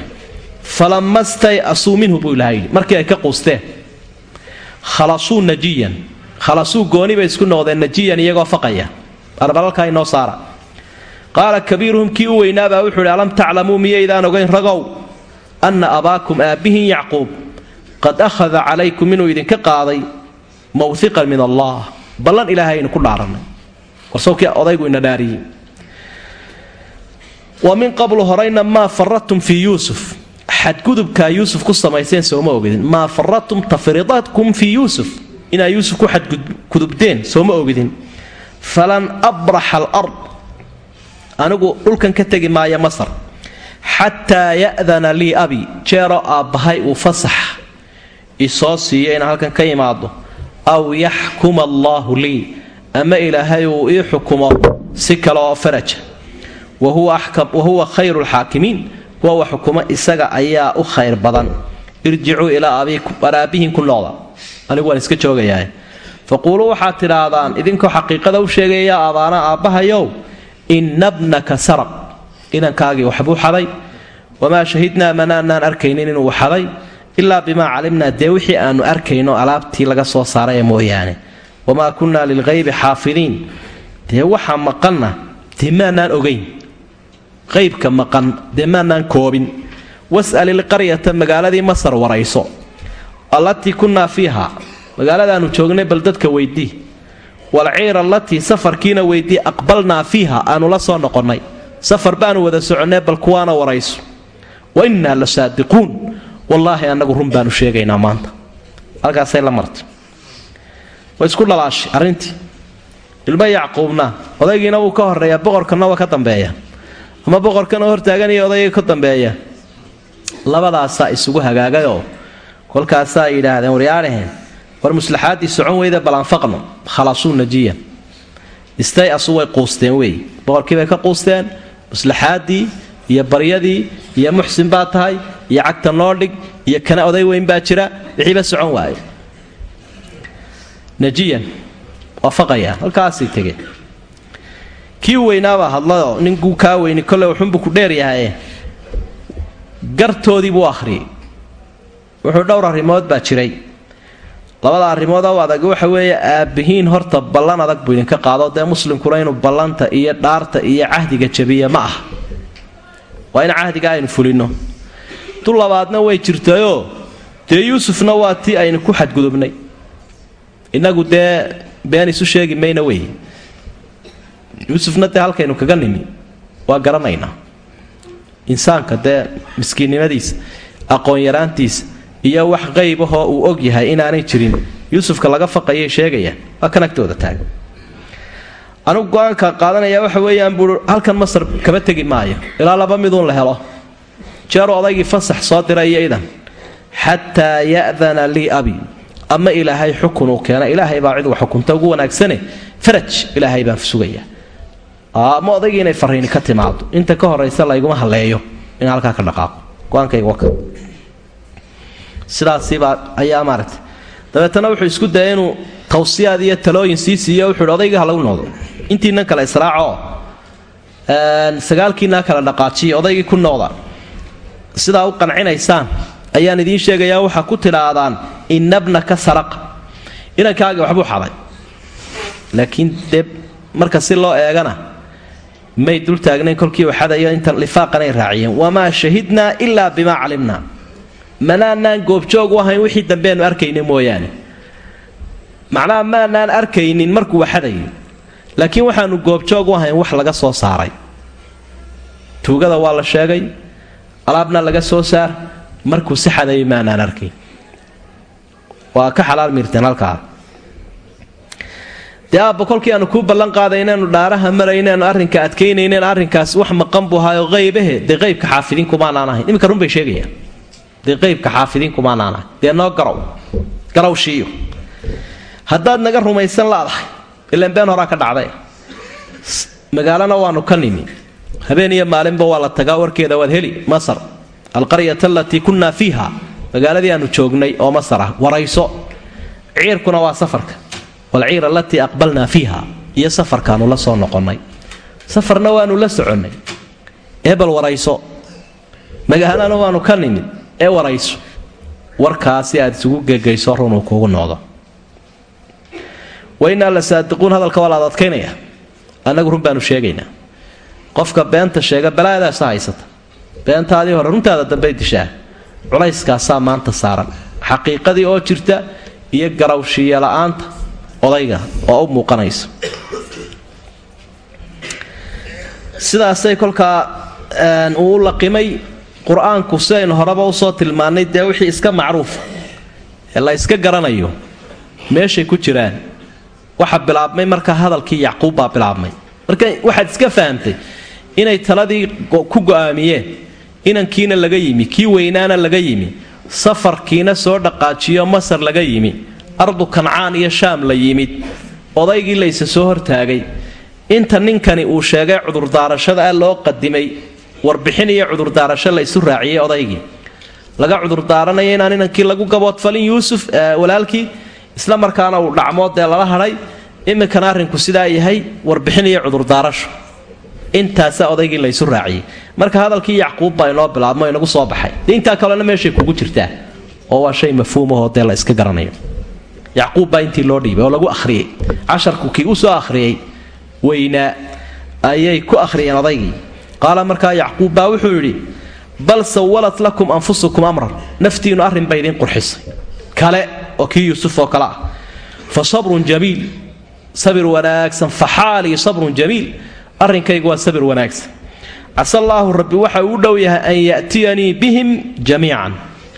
falama stay-asuu minhu buu ilaha yidhi markii ay ka quusteen. Khalasuu najiyan khalasuu gooni bay isku noqdeen najiyan iyagoo faqaya. Barbalalkaa inoo saara. Qaala kabiiruhum kii u weynaabaa? Wuxuu idhi alam taclamuu miyaydaan ogayn ragow anna abaakum aabbihin yacquub qad akhada calaykum inuu idinka qaaday mawhiqan min allah. Ballan ilaahay aynu ku dhaarannay. Warsawkii odaygu ina dhaariyey wa min qablu horayna maa faradtum fii yuusuf. Xadgudubkaa yuusuf ku samayseen sooma ogidin maa faradtum tafridatkum fii yuusuf. Inaa yuusuf ku xadgudubdeen sooma ogidin falan abraxa alard. Anigu dhulkan ka tegi maaya masar. Xataa ya'dana lii abi. Jeero aabbahay uu fasax isoo siiyo inaan halkan ka imaado aw yaxkuma allaahu lii ama ilaahay uu ii xukumo si kale oo faraja wa huwa khayru lxaakimiin kuwa wa xukumo isaga ayaa u khayr badan. Irjicuu ilaa aabbihin ku noqda anigu waan iska joogayaa faquuluu waxaad tidhaahdaan idinkoo xaqiiqada u sheegaya abaana aabbahayow inna bnaka saraq inankaagii waxbuu xaday. Wamaa shahidnaa manaanaan arkaynin inuu xaday ilaa bimaa calimnaa dee wixii aanu arkayno alaabtii laga soo saaraya mooyaane. Wamaa kunnaa lilghaybi xaafidiin dee waxa maqanna dee maanaan ogayn qaybka maqan dee maanaan koobin. Was'al ilqaryata magaaladii masar warayso allatii kunnaa fiiha magaaladaannu joognay bal dadka weydii. Walciir allatii safarkiina weydii aqbalnaa fiiha aanu la soo noqonnay. Safar baanu wada soconnay bal kuwaana warayso. Wa innaa la saadiquun wallaahi annagu run baanu sheegaynaa maanta. Halkaasay la martay. Way isku dhalaashay arrintii. Ilmo yacquubna odaygiina wuu ka horreeyaa boqorkanna waa ka dambeeya. Ama boqorkana hortaaganaya odayga ka dambeeya. Labadaasaa isugu hagaagayoo kolkaasaa yidhaahdeen waryaadhaheen war muslaxaaddii socon weyda balanfaqno khalasuu najiyan. Istay asu way quusteen wey boqorkii bay ka quusteen muslaxaaddii iyo baryadii iyo muxsin baa tahay iyo cagta noo dhig iyo kana oday weyn baa jira wixiiba socon waaye. Najiyan waafaqayaan halkaasay tegeen kii weynaabaa hadlayoo ninkuu kaa weyni kolle wuxuunbuu ku dheeryahaye gartoodii buu akhriyey wuxuu dhowr arrimood baa jiray. Labada arrimood oo adag waxa weeye aabbihiin horta ballan adag buu idinka qaado. Dee muslimkuna inuu ballanta iyo dhaarta iyo cahdiga jabiya ma ah waa in cahdiga aynu fulinno. Tu labaadna way jirtayoo dee yuusufna waa tii aynu ku xadgudubnay. Innagu dee been isu sheegi mayna wey. Yuusufna dee halkaynu kaga nimi. Waa garanaynaa. Insaanka dee miskiinnimadiisa aqoon-yaraantiisa iyo wax qaybahoo uu og yahay inaanay jirin. Yuusufka laga faqayay sheegayaan waa kan agtooda taagan anugu go'aanka qaadanaya waxa weeyaan buui halkan masar kaba tegi maayo. Ilaa laba miduun la helo. Jeeru odaygii fasax soo diray iyo idan xataa ya'dana lii abi. Ama ilaahay xukun uu keena. Ilaahay baa cid xukunta ugu wanaagsane. Faraj ilaahay baan sugayaa ama odaygii inay fariini ka timaado inta ka horaysa layguma halleeyo in halkaa ka dhaqaaqo. Go'aankayga waka sidaasibaa ayaa maaragtay. Dabeetana wuxuu isku daya inuu tawsiyaad iyo talooyin sii siiyo. Wuxuu hi odaygii ha lagu noqdo intiina kale israacoo sagaalkiinaa kala dhaqaajiya odaygii ku noqda sidaa u qancinaysaan ayaan idiin sheegayaa waxaa ku tidhaahdaan inabnaka saraqa inankaaga waxbuu xaday laakiin dee marka si loo eegana may dul taagnayn kolkii uu xadayo inta lifaaqanay raaciyeen. Wamaa shahidnaa ilaa bimaa calimnaa. Manaanaan goobjoog u ahayn wixii dambeenu arkayna mooyaane. Macnaha maanaan arkaynin markuu waxadayo laakiin waxaanu goobjoog u ahayn wax laga soo saaray. Tuugada waa la sheegay alaabna laga soo saar markuu si xadayay maanaan arkayn waa ka xalaal miirteen halkaa dee aabba kolkii aanu kuu ballan qaaday inaanu dhaaraha maraynaanu arrinka adkaynayneen arrinkaas wax maqan buu ahaayo qaybahe dee qaybka xaafidiin kumaanaan ahayn. Iminka runbay sheegayaan. Dee qaybka xaafidiin kumaanaan ahayn. Dee noo garow. Garow shiiyo. Haddaad naga rumaysan laadahay ilaan been horaa ka dhacday. Magaalana waanu ka nimi. Habeen iyo maalinba waa la tagaa warkeeda waad heli masar. Alqaryata alatii kunnaa fiiha. Magaaladii aanu joognay oo masar ah warayso. Ciirkuna waa safarka. Walciir alatii aqbalnaa fiiha. Iyo safarkaanu la soo noqonnay. Safarna waanu la soconnay. Ee bal warayso. Magaalana waanu ka nimid ee warayso. Warkaasi aad isugu gegayso runuu kuugu noqdo wainaa la saadiquun hadalka waa laad adkaynaya. Annagu run baanu sheegaynaa qofka beenta sheega balaadaasa haysata. Beentaadii hore runtaada dambey dishaa. Culayskaasaa maanta saaran. Xaqiiqadii oo jirta iyo garawshiiya la'aanta odayga oo u muuqanaysa sidaasay kolkaa uu u laqimay qur'aanku sidaynu horeba u soo tilmaannay dee wixii iska macruufa ee la yska garanayo meeshay ku jiraan waxa bilaabmay markaa hadalkii yacquub baa bilaabmay. Marka waxaad iska fahamtay inay taladii ku go'aamiyeen inankiina laga yimi kii weynaana laga yimi safarkiina soo dhaqaajiyo masar laga yimi ardu kancaan iyo shaam la yimid odaygii layse soo hortaagay inta ninkani uu sheegay cudurdaarashada ah loo qadimay warbixin iyo cudurdaarasho la isu raaciyey odaygii. Laga cudurdaaranaya inaan inankii lagu gaboodfalin yuusuf walaalkii isla markaana uu dhacmood dee lala hadhay iminkana arrinku sidaa yahay warbixin iyo cudurdaarasho intaasaa odaygii laysu raaciyey. Marka hadalkii yacquub baa inoo bilaabmo inagu soo baxay. Dee intaa kalena meeshay kugu jirtaa oo waa shay mafhuumahoo dee la iska garanayo. Yacquub baa intii loo dhiibay oo lagu akhriyey. Casharku kii u soo akhriyey weynaa ayay ku akhriyeen odaygii. Qaala markaa yacquub baa wuxuu yidhi bal sawalat lakum anfusukum amran. Naftiinnu arrin bay idiin qurxisay. Kale oo kii yuusuf oo kale ah. Fa sabrun jamiil sabir wanaagsan. Fa xaalii sabrun jamiil arrinkaygu waa sabir wanaagsan. Casa rabbi waxa uu dhow yahay an ya'tiyanii bihim jamiican.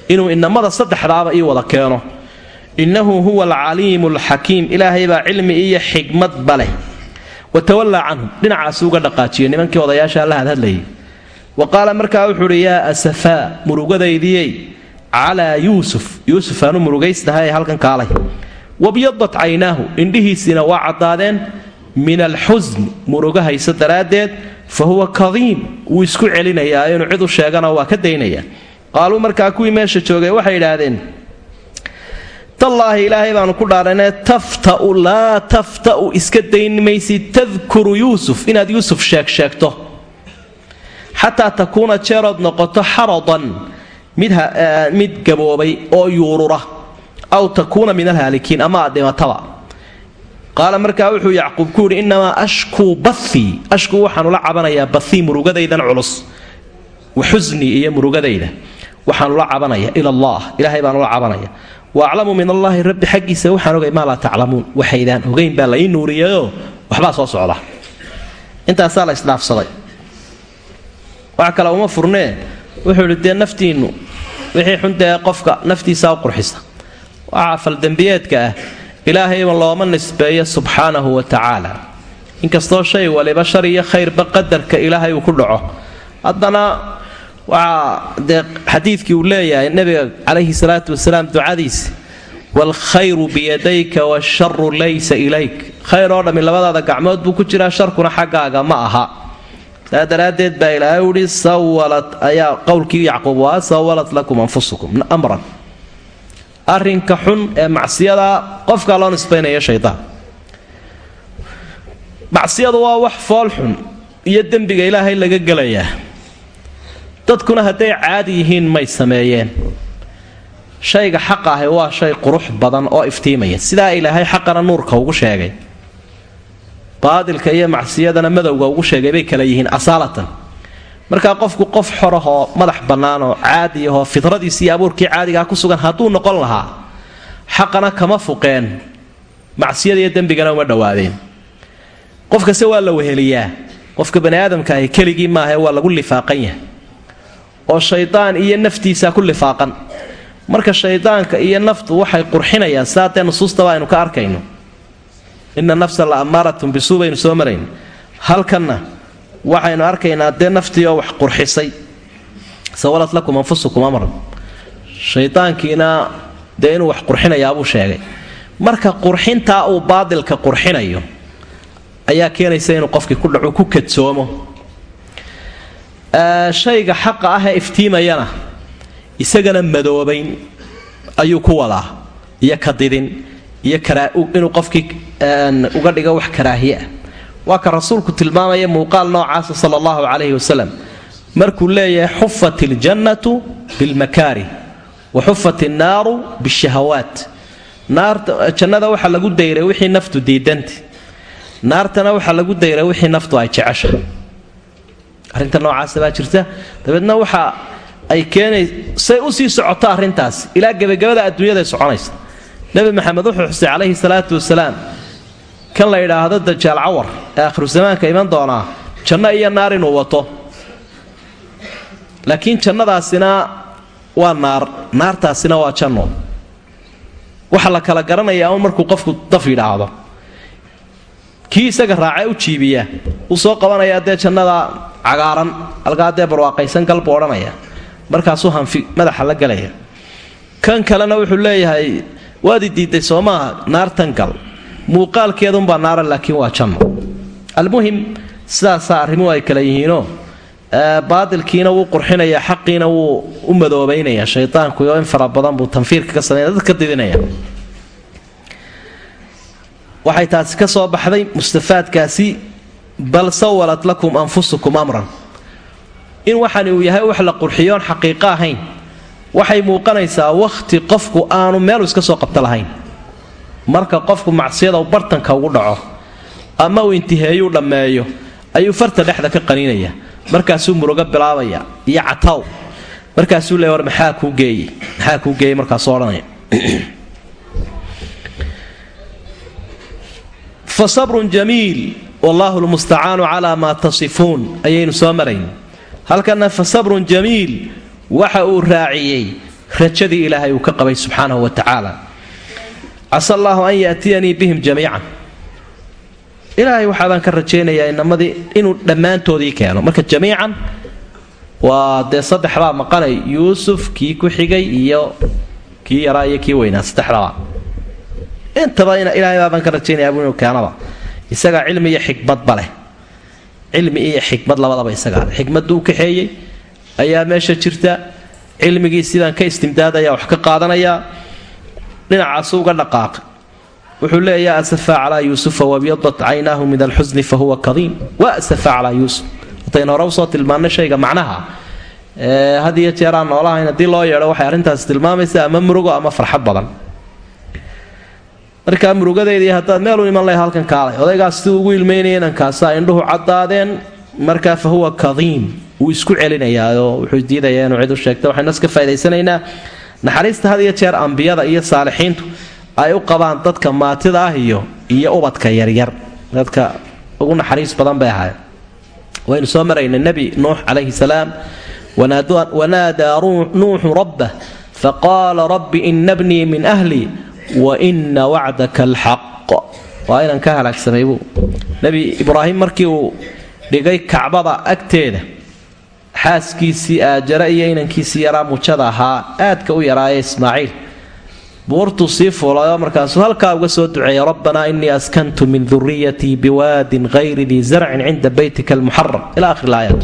Inuu inamada saddexdaaba ii wada keeno. Innahu huwa alcaliimu alxakiim ilaahay baa cilmi iyo xigmadba leh. Watawallaa canhum dhinacaasi uga dhaqaajiye nimankii odayaashaa la hadhadlayay. Wa qaala markaa wuxuu uhi yaa asafaa murugadaydiyey calaa yuusuf yuusuf aanu murugaysnahay halkan kaalay wabyadat caynaahu indhihiisiina waa caddaadeen min alxusn muruga hayso daraaddeed fa huwa kadiim wuu isku celinayaa inuu cid u sheegana waa ka daynayaa qaaluu markaa kuwii meesha joogay waxay idhaahdeen tallaahi ilaahay baanu ku dhaaranee tafta'u laa tafta'u iska dayn maysid tadkuru yuusuf inaad yuusuf sheeg sheegto xataa takuuna jeerood noqoto xaradan mid gaboobay oo yuurura aw takuuna min alhaalikiin ama aad dhimataba qaala markaa wuxuu yacquub ku yidhi innamaa ashkuu bathii ashkuu waxaan ula cabanayaa bathii murugadaydan culus wa xusnii iyo murugadayda. Waxaan ula cabanaya ila allah ilaahay baan ula cabanaya wa min allaahi rabbi xaggiisa waxaan ogay maa laa taclamuun waxaydaan ogayn baa la ii nuuriyayoo waxbaa soo socda. Intaasaa la isdhaafsaday. Wax kale uma furnee wuxuu idhi dee naftiinnu wixii xundee qofka naftiisaa u qurxisa. Waxaa faldembiyeedka ah. Ilaahayba looma nisbeeyo subxaanahu wa tacaala. Inkastoo shay waliba shar iyo khayrba qadarka ilaahay uu ku dhaco. Haddana waxaa dee xadiidkii uu leeyahay nebiga calayhi salaatu wasalaam ducadiisa waalkhayru biyadayka waasharu laysa ilayk. Khayr oo dhammi labadaada gacmood buu ku jiraa sharkuna xaggaaga ma aha saa daraaddeed baa ilaahay uhi sawalat ayaa qowlkii yacquub waa sawalat lakum anfusukum amran. Arrinka xun ee macsiyada qofkaa loo nisbaynaya shaydaan macsiyadu waa wax fool xun iyo dembiga ilaahay laga gelayaa. Dadkuna hadday caadi yihiin may sameeyeen. Shayga xaq ahi waa shay qurux badan oo iftiimaya. Sidaa ilaahay xaqana nuurka ugu sheegay baadilka iyo macsiyadana madowga ugu sheegay bay kala yihiin asaalatan. Markaa qofku qof xorahoo madax bannaanoo caadi ahoo fidradiisi iyo abuurkii caadigaa ku sugan hadduu noqon lahaa xaqana kama fuqeen macsiyada iyo dembigana uma dhowaadeen. Qofkase waa la weheliyaa qofka bani aadamka ahi keligii maahae waa lagu lifaaqan yahay. Oo shaydaan iyo naftiisaa ku lifaaqan. Marka shaydaanka iyo naftu waxay qurxinayaan saa dee nusuustaba aynu ka arkayno ina nafsa la ammaaratun bisuu soo marayn. Halkanna waxaynu arkaynaa dee naftii oo wax qurxisay. Sawalad lakum anfusukum amran. Shaydaankiina dee inuu wax qurxinayaabuu sheegay. Marka qurxintaa uu baadilka qurxinayo ayaa keenaysa inuu qofkii ku dhacu ku kadsoomo. Shayga xaqa ah iftiimayana isagana madoobayn ayuu ku wadaa iyo kadidin iyo inuu qofkii uga dhigo wax karaahiye ah. Waa ka rasuulku tilmaamaya muuqaal noocaasa sala allahu calayhi wasalam markuu leeyahay xufat iljannatu bilmakaarih wa xufat innaaru bishahawaat jannada waxaa lagu dayray wixii naftu diidanta naartana waxaa lagu dayray wixii naftu ay jeceshahay. Arrinta noocaasa baa jirta. Dabeedna waxa ay keenay say u sii socoto arrintaas. Ilaa gebagabada adduunyadaay soconaysa nebi maxamed wuxuu xusay calayhi salaatu wasalaam kan la yidhaahdo dajaal cawar ee akhru zamaanka iman doonaa janno iyo naar inuu wato. Laakiin jannadaasina waa naar naartaasina waa janno. Waxa la kala garanayaa un markuu qofku daf yidhaahdo kii isaga raacee u jiibiya uu soo qabanayaa dee jannada cagaaran halkaa dee barwaaqaysan gal buu odhanaya. Markaasuu hanfi madaxa la gelaya kan kalena wuxuu leeyahay waadi diiday soo maaha naartan gal muuqaalkeedunbaa naara laakiin waa janno almuhim sidaasaa arrimuhu ay kala yihiinoo baadilkiina wuu qurxinaya xaqiina wuu u madoobaynaya shaydaanku oo in fara badan buu tanfiirka ka sameynaya dadka didinaya. Waxay taasi ka soo baxday mustafaadkaasi bal sawalat lakum anfusukum amran. In waxani uu yahay wax la qurxiyoon xaqiiqo ahayn waxay muuqanaysaa wakhti qofku aanu meelu iska soo qabto lahayn marka qofku macsiyada u bartanka ugu dhaco ama uu intiheeyuu dhammeeyo ayuu farta dhexda ka qaniinaya. Markaasuu murugo bilaabaya iyo cataw markaasuu le war maxaa kuu geeyey? Maxaa kuu geeyey markaasuu odhanaya fa sabrun jamiil wallaahu lmustacaanu calaa maa tasifuun. Ayaynu soo marayn. Halkana fa sabrun jamiil waxa uu raaciyey rajadii ilaahay uu ka qabay subxaanahu wa tacaala casa allaahu an yaatiyanii bihim jamiican. Ilaahay waxaabaan ka rajaynayaa inamadii inuu dhammaantoodii keeno. Marka jamiican waa dee saddexbaa maqanay. Yuusuf kii ku xigay iyo kii yaraa iyo kii weynaa. Saddexdaba intaba ilaahay baabaan ka rajaynayaa inuu keenaba. Isagaa cilmi iyo xikmadba leh. Cilmi iyo xikmad labadaba isagaa xikmaddu u kaxeeyey. Ayaa meesha jirta. Cilmigii sidaan ka istimdaadaya wax ka qaadanayaa dhinacaasu uga dhaqaaqay wuxuu leeyaha asafaa calaa yuusufa wabyadat caynaahu min alxusni fahuwa kadiim. Wa asafaa calaa yuusuf. Wataynu hore u soo tilmaannay shayga macnaha had iyo jeer noolahayn haddii loo yeedho waxay arrintaasi tilmaamaysaa ama murugo ama farxad badan. Markaa murugadeedii haddaad meel u iman lahay halkan kaalay odaygaas siduu ugu ilmaynaya inankaasaa indhuhu caddaadeen markaa fa kadiim. Wuu isku celinayaao wuxuu diidayaa inuu cid u sheegta waxaynu iska faa'idaysanaynaa naxariista had iyo jeer ambiyada iyo saalixiintu ay u qabaan dadka maatida ah iyo iyo ubadka yaryar. Dadka ugu naxariis badan bay ahaayeen. Waynu soo maraynay nebi nuux calayhi salaam wanaadaa nuuxu rabbah faqaala rabbi ina bnii min ahlii wa ina wacdaka alxaq. Waa inan ka halaagsamay buu nebi ibraahim markii uu dhigay kacbada agteeda xaaskiisii aajare iyo inankiisii yaraa mujada ahaa aadka u yaraaye ismaaciil. Buurtuu sii fuulayo markaasuu halkaa uga soo duceeya rabbanaa inii askantu min duriyatii biwaadin hayri dii zarcin cinda beytika almuxaram ila akhri laayaat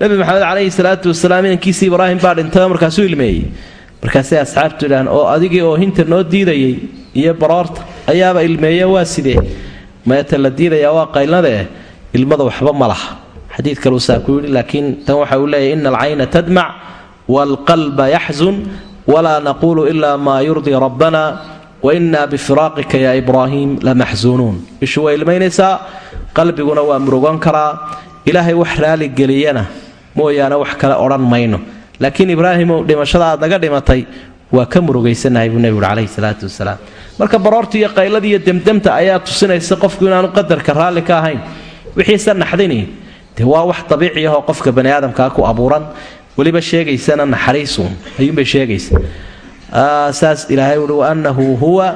nabi maxamed caleyhi salaatu wasalaam inankiisii ibraahim baa dhintay markaasuu ilmeeyey. Markaasay asxaabtu idhahaan oo adigii oo hinta noo diidayay iyo baroorta ayaaba ilmeeye waa sidee? Meeta la diidayaa waa qaylnada eh ilmada waxba ma laha xadiid kaluu saa ku yidhi laakiin tan waxa uu leeyahy ina alcayna tadmac waalqalba yaxzun walaa naquulu ila maa yurdii rabbana wainaa bifiraaqika ya ibraahim lamaxsuunuun ishu way ilmaynaysaa qalbiguna waa murugan karaa ilaahay wax raaligeliyana mooyaane wax kale odhan mayno. Laakiin ibraahimow dhimashada naga dhimatay waa ka murugaysanahay buu nebigu caleyhi salaatu wasalaam. Marka baroorta iyo demdemta ayaa tusinaysa qofku inaanu qadarka raalli ka ahayn wixiise naxdini dee waa wax dabiici ahoo qofka bani aadamkaa ku abuuran. Weliba sheegaysana naxariisuun ayuunbay sheegaysa. Saas ilaahay uhi waannahu huwa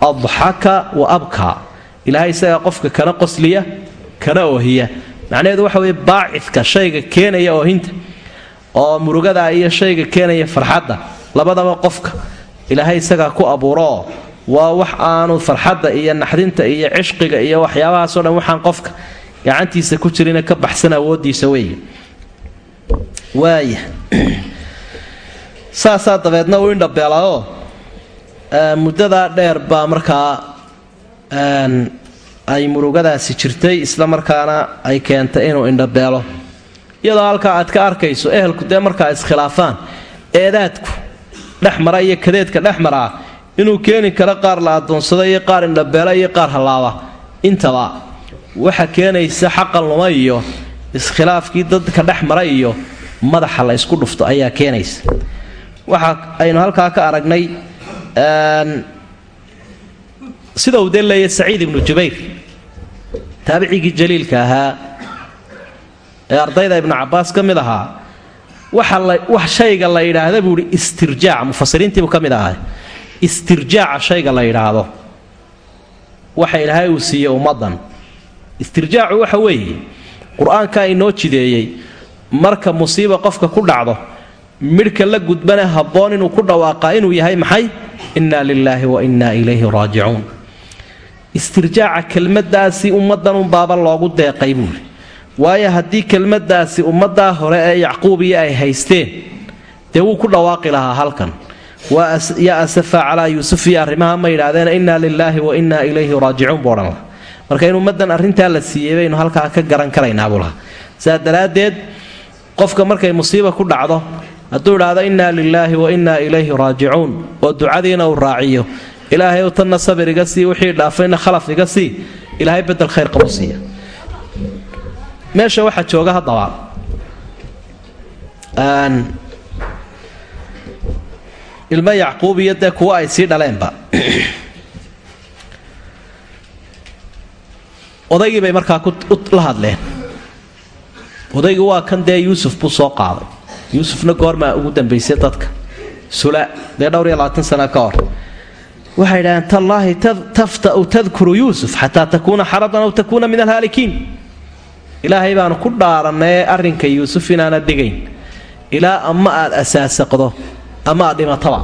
adxaka wa abkaa ilaahay isagaa qofka kana qosliya kana oohiya macnaheedu waxa weye baacidka shayga keenaya oohinta oo murugada iyo shayga keenaya farxadda. Labadaba qofka ilaahay isagaa ku abuuroo waa wax aanu farxadda iyo naxdinta iyo cishqiga iyo waxyaabahaasoo dhan waxaan qofka gacantiisa ku jirina ka baxsan awoodiisa weeye. Waaya saasaa dabeedna uu indhabeelaoo muddadaa dheer baa markaa ay murugadaasi jirtay isla markaana ay keentay inuu indhabeelo iyadoo halkaa aad ka arkayso ehelku dee markaa iskhilaafaan. Eedaadku dhex mara iyo kadeedka dhex maraa inuu keeni karo qaar la adoonsada iyo qaar indhabeela iyo qaar hallaaba intaba waxa keenaysa xaqan luma iyo iskhilaafkii dadka dhex mara iyo madaxa la ysku dhufto ayaa keenaysa. Waxa aynu halkaa ka aragnay sida uu dee saciid ibnu jubayr taabicigii jaliilka ahaa ee ardayda ibnu cabaas ka mid ahaa wax shayga la yidhaahda buu ihi istirjaac mufasiriintiibuu ka mid ahaa istirjaaca shayga la yidhaahdo. Waxa ilaahay uu siiyey ummaddan istirjaacu waxa weeye qur'aankaa inoo jideeyey marka musiiba qofka ku dhacdo midhka la gudbane habboon inuu ku dhawaaqaa inuu yahay maxay? Inna lilaahi wa innaa ilayhi raajicuun. Istirjaaca kelmadaasi ummaddanunbaaba loogu deeqay buuri waayo haddii kelmadaasi ummaddaa hore ee yacquubiyo ay haysteen dee wuu ku dhawaaqi lahaa halkan. Yaa asafaa calaa yuusuf iyo arrimaha ma yidhaahdeen innaa lilaahi wa innaa ilayhi raajicuun buu odhan laha marka in ummaddan arrintaa la siiyey baynu halkaa ka garan karaynaa buu lahaa. Sidaa daraaddeed qofka markay musiiba ku dhacdo hadduu idhaahdo innaa lilaahi wa innaa ilayhi raajicuun oo ducadiina uu raaciyo ilaahay tanna sabir iga sii wixii dhaafayna khalaf iga sii ilaahay bedel khayr qabu siiya. Meesha waxaa jooga haddaba ilmo yacquub iyo dee kuwa ay sii dhaleenba odaygii bay markaa la hadleen. Odaygii waa kan dee yuusuf buu soo qaaday. Yuusufna goormaa ugu dambaysay dadka. Sula dee dhowr iyo labaatan sana ka hor. Waxay idhahdeen tallaahi tafta'u tadkuru yuusuf xataa takuuna xaradan aw takuuna min alhaalikiin. Ilaahay baanu ku dhaarannay arrinka yuusuf inaana digayn. Ilaa ama aad asaasaqdo ama aad dhimataba.